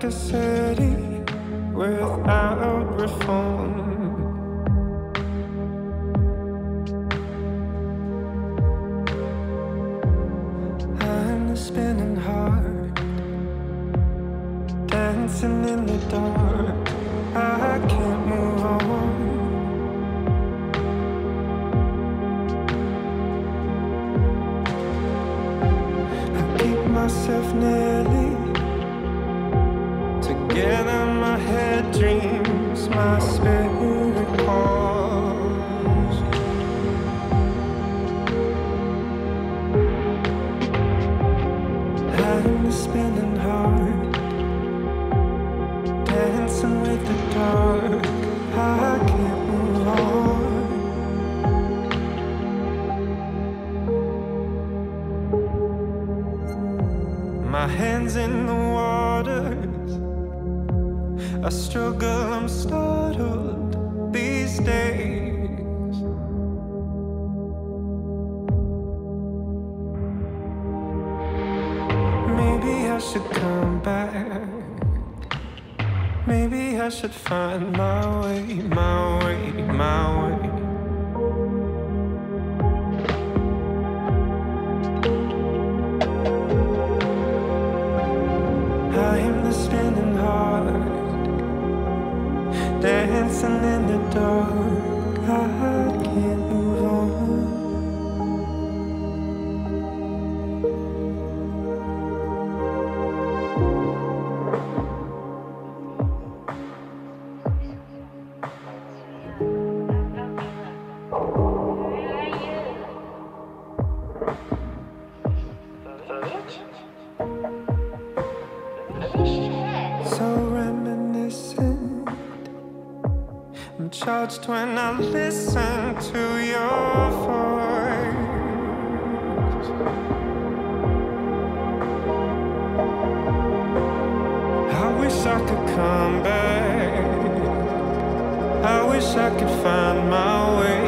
Speaker 12: to say Touched when I listen to your voice. I wish I could come back. I wish I could find my way.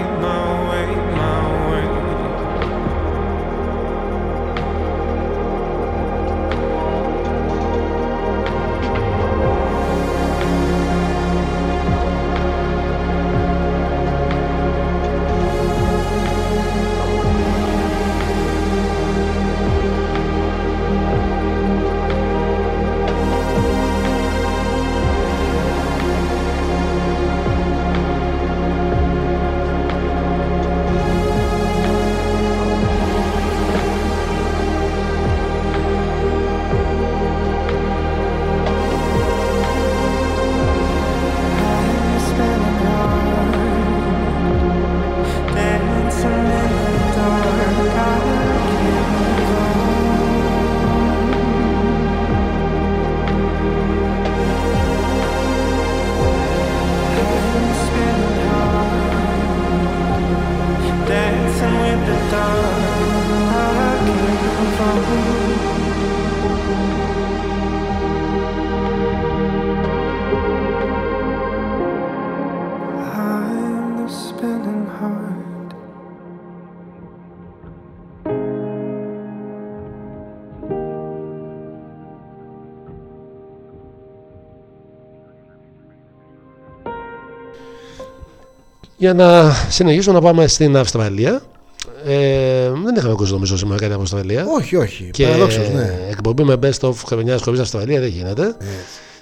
Speaker 1: Για να συνεχίσουμε να πάμε στην Αυστραλία. Ε, δεν είχαμε ακούσει νομίζω σήμερα κάτι από Αυστραλία.
Speaker 5: Όχι, όχι.
Speaker 1: Και
Speaker 5: ναι.
Speaker 1: εκπομπή με best of χρονιά χωρί Αυστραλία δεν γίνεται.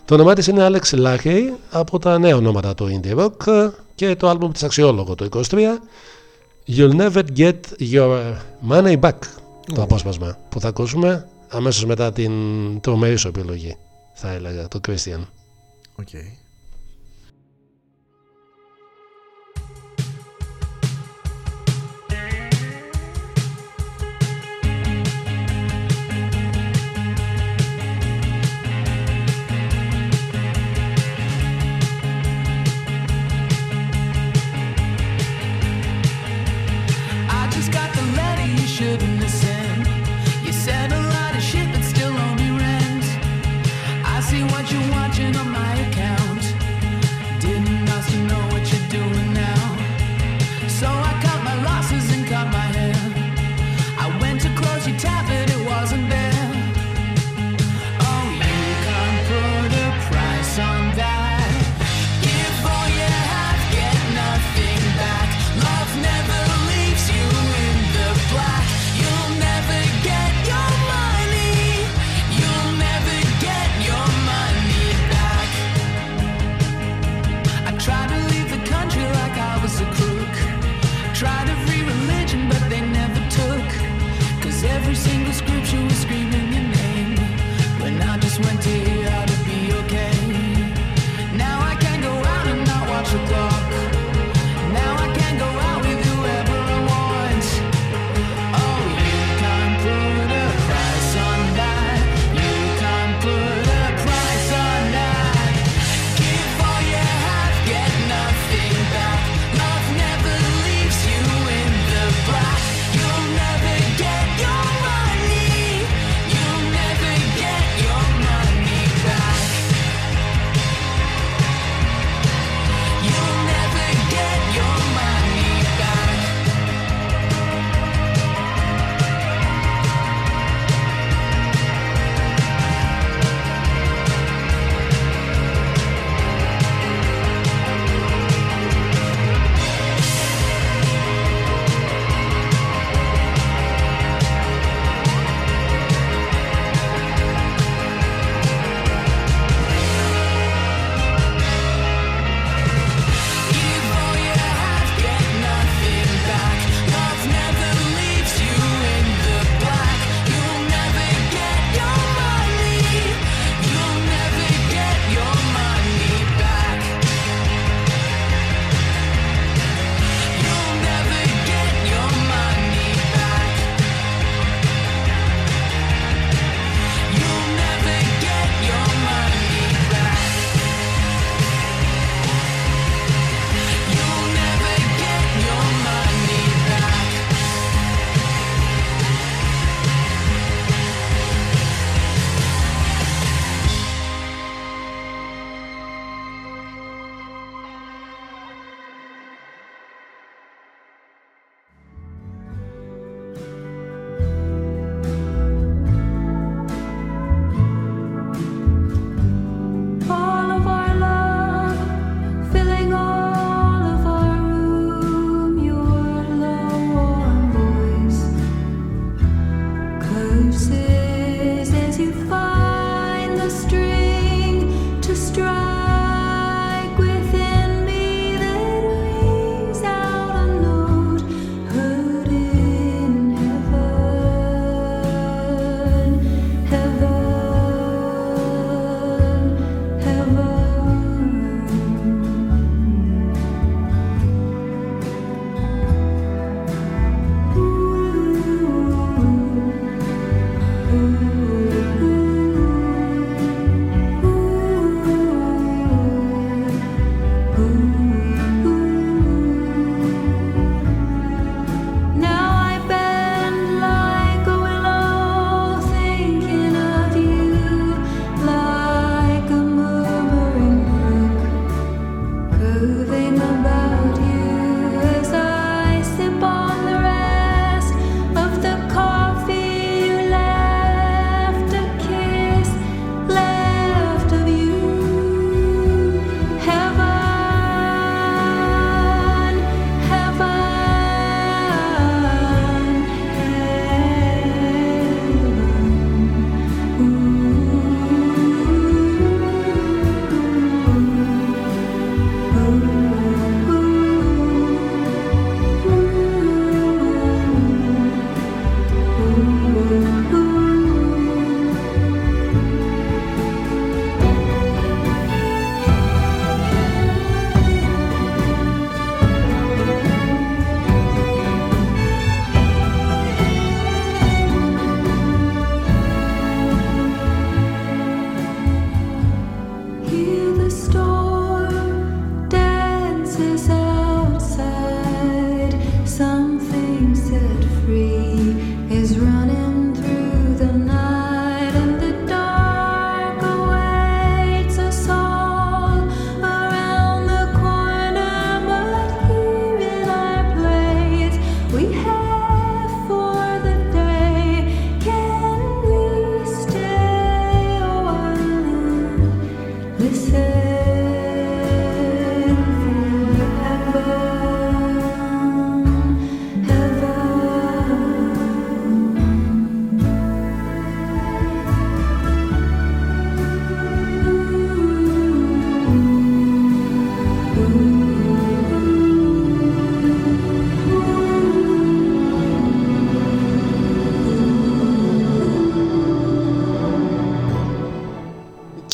Speaker 1: Το όνομά της είναι Alex Lacey από τα νέα ονόματα του Indie Rock και το άλμπουμ της Αξιόλογο του 23. You'll never get your money back. Το απόσπασμα που θα ακούσουμε αμέσως μετά την τρομερή σου επιλογή, θα έλεγα, το Christian.
Speaker 5: Okay.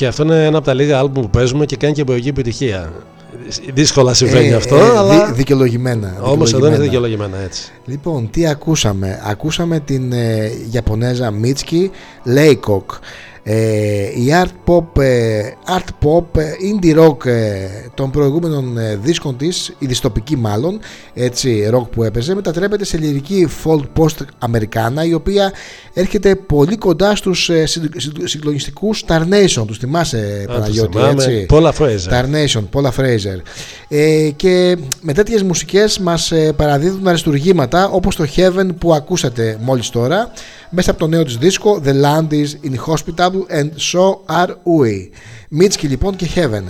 Speaker 14: Και αυτό είναι ένα από τα λίγα άλμπου που παίζουμε και κάνει και εμπορική επιτυχία. Δύσκολα συμβαίνει ε, αυτό,
Speaker 4: ε,
Speaker 14: αλλά.
Speaker 4: δικαιολογημένα.
Speaker 14: Όμως εδώ είναι δικαιολογημένα έτσι.
Speaker 4: Λοιπόν, τι ακούσαμε. Ακούσαμε την ε, Ιαπωνέζα Mitski Laycock. Ε, η art pop, ε, art pop, ε, indie rock των προηγούμενων δίσκων της, η δυστοπική μάλλον, έτσι, rock που έπαιζε, μετατρέπεται σε λυρική folk post americana, η οποία έρχεται πολύ κοντά στους συγκλονιστικούς Tarnation, τους θυμάσαι Παναγιώτη, έτσι;
Speaker 14: Paula Fraser.
Speaker 4: Tarnation, Paula Fraser. Ε, και με τέτοιες μουσικές μας παραδίδουν αριστουργήματα όπως το Heaven που ακούσατε μόλις τώρα, μέσα από το νέο της δίσκο The Land is Inhospitable and So Are We. Μίτσκι λοιπόν και Heaven.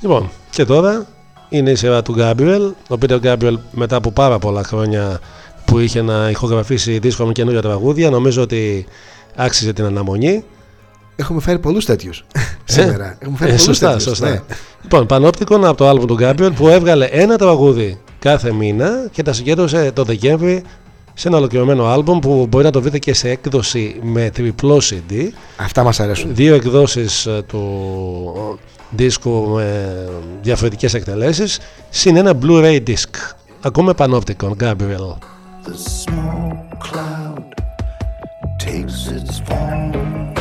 Speaker 14: Λοιπόν, και τώρα είναι η σειρά του Gabriel. Ο Peter Gabriel μετά από πάρα πολλά χρόνια που είχε να ηχογραφήσει δίσκο με καινούργια τραγούδια, νομίζω ότι άξιζε την αναμονή.
Speaker 4: Έχουμε φέρει πολλούς τέτοιους σήμερα. Έχουμε φέρει
Speaker 14: ε, σωστά, τέτοιους, σωστά. Ναι. Λοιπόν, πανόπτικον από το άλμπου του Gabriel που έβγαλε ένα τραγούδι κάθε μήνα και τα συγκέντρωσε το Δεκέμβρη σε ένα ολοκληρωμένο άλμπομ που μπορεί να το βρείτε και σε έκδοση με τριπλό CD.
Speaker 4: Αυτά μας αρέσουν.
Speaker 14: Δύο εκδόσεις ε, του δίσκου με διαφορετικές εκτελέσεις, συν ένα Blu-ray disc. Ακούμε πανόπτικον, Gabriel. The small cloud takes its form.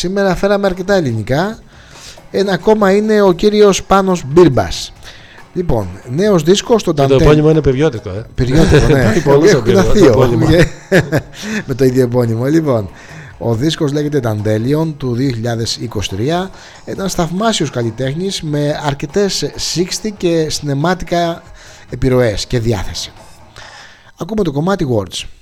Speaker 15: Σήμερα φέραμε αρκετά ελληνικά. Ένα ακόμα είναι ο κύριος Πάνος Μπίρμπας. Λοιπόν, νέος δίσκος στον Ταντέλ.
Speaker 1: Το επώνυμο είναι περιόδικο, ε.
Speaker 15: Περιόδικο, ναι. Έχουν Με το ίδιο επώνυμο. Λοιπόν, ο δίσκος λέγεται Dandelion του 2023. Ένας θαυμάσιος καλλιτέχνης με αρκετές 60 και συναιμάτικα επιρροές και διάθεση. Ακούμε το κομμάτι Words.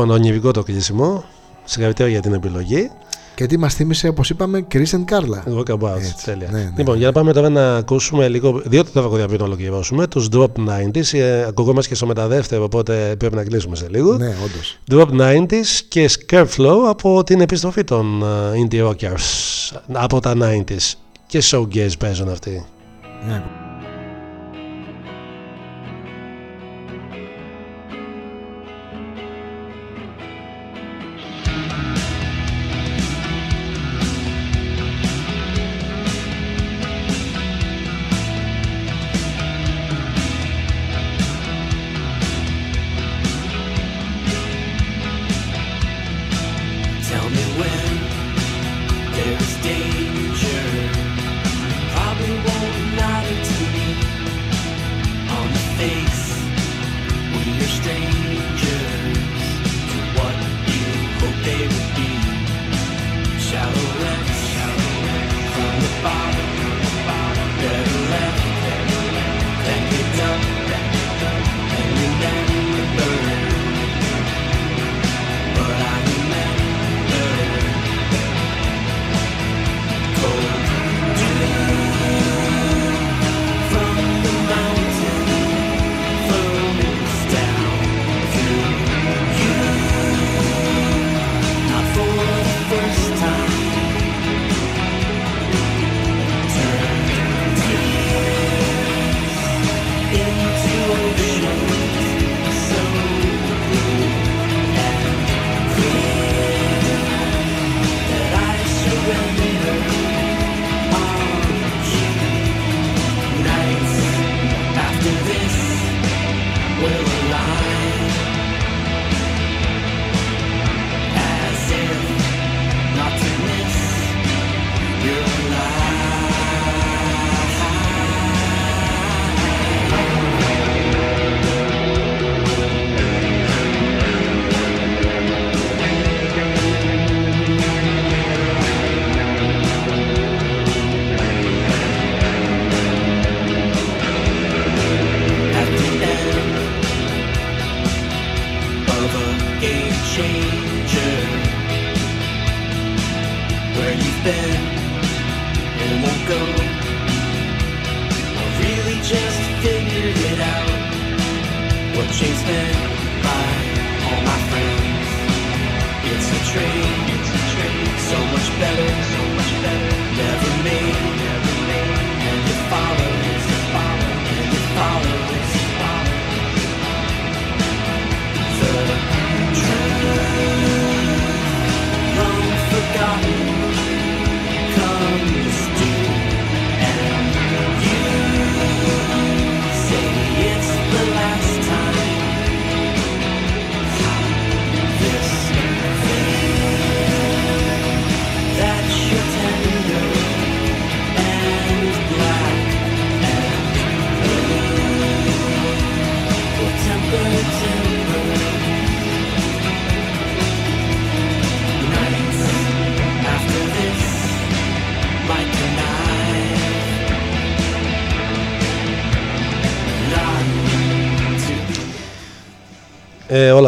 Speaker 9: Λοιπόν, ονειβικό το κλείσιμο. Συγχαρητήρια για την επιλογή.
Speaker 4: Και τι μας θύμισε, όπως είπαμε, Κρίστεν Κάρλα.
Speaker 9: Walk About. Τέλεια. Ναι, ναι, λοιπόν, ναι. για να πάμε τώρα να ακούσουμε λίγο. Δύο τραγούδια πριν ολοκληρώσουμε. Τους Drop 90s. Ε, ακουγόμαστε και στο μεταδεύτερο, οπότε πρέπει να κλείσουμε σε λίγο.
Speaker 4: Ναι, όντως.
Speaker 9: Drop 90s και Scareflow από την επιστροφή των uh, Indie Rockers από τα 90s. Και showgaze παίζουν αυτοί. Ναι.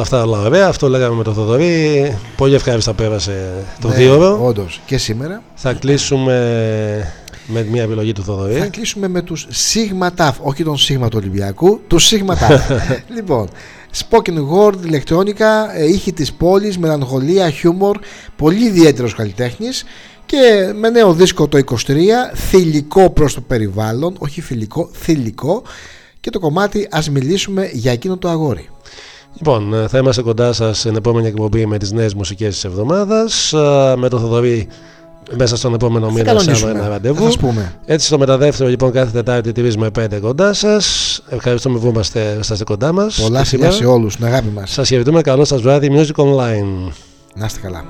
Speaker 9: Όλα αυτά όλα ωραία. Αυτό λέγαμε με τον Θοδωρή. Πολύ ευχάριστα πέρασε το ναι, δύο ώρο.
Speaker 4: Όντως και σήμερα.
Speaker 9: Θα κλείσουμε με μια επιλογή του Θοδωρή.
Speaker 4: Θα κλείσουμε με τους Σίγμα Ταφ. Όχι τον Σίγμα του Ολυμπιακού, τους Σίγμα Ταφ. λοιπόν, spoken word, ηλεκτρόνικα, ε, ήχη της πόλης, μελαγχολία, χιούμορ. Πολύ ιδιαίτερος καλλιτέχνης. Και με νέο δίσκο το 23, θηλυκό προς το περιβάλλον, όχι φιλικό, θηλυκό. Και το κομμάτι ας μιλήσουμε για εκείνο το αγόρι.
Speaker 9: Λοιπόν, ε, θα είμαστε κοντά σας στην επόμενη εκπομπή με τις νέες μουσικές της εβδομάδας. Ε, με το Θοδωρή μέσα στον επόμενο μήνα σε ένα ραντεβού. Έτσι, στο μεταδεύτερο, λοιπόν, κάθε Τετάρτη τηρίζουμε πέντε κοντά σας. Ευχαριστούμε που είμαστε, είστε κοντά μας.
Speaker 4: Πολλά φιλιά σε όλους, την αγάπη μας.
Speaker 9: Σας χαιρετούμε. Καλό σας βράδυ, Music Online.
Speaker 4: Να είστε καλά.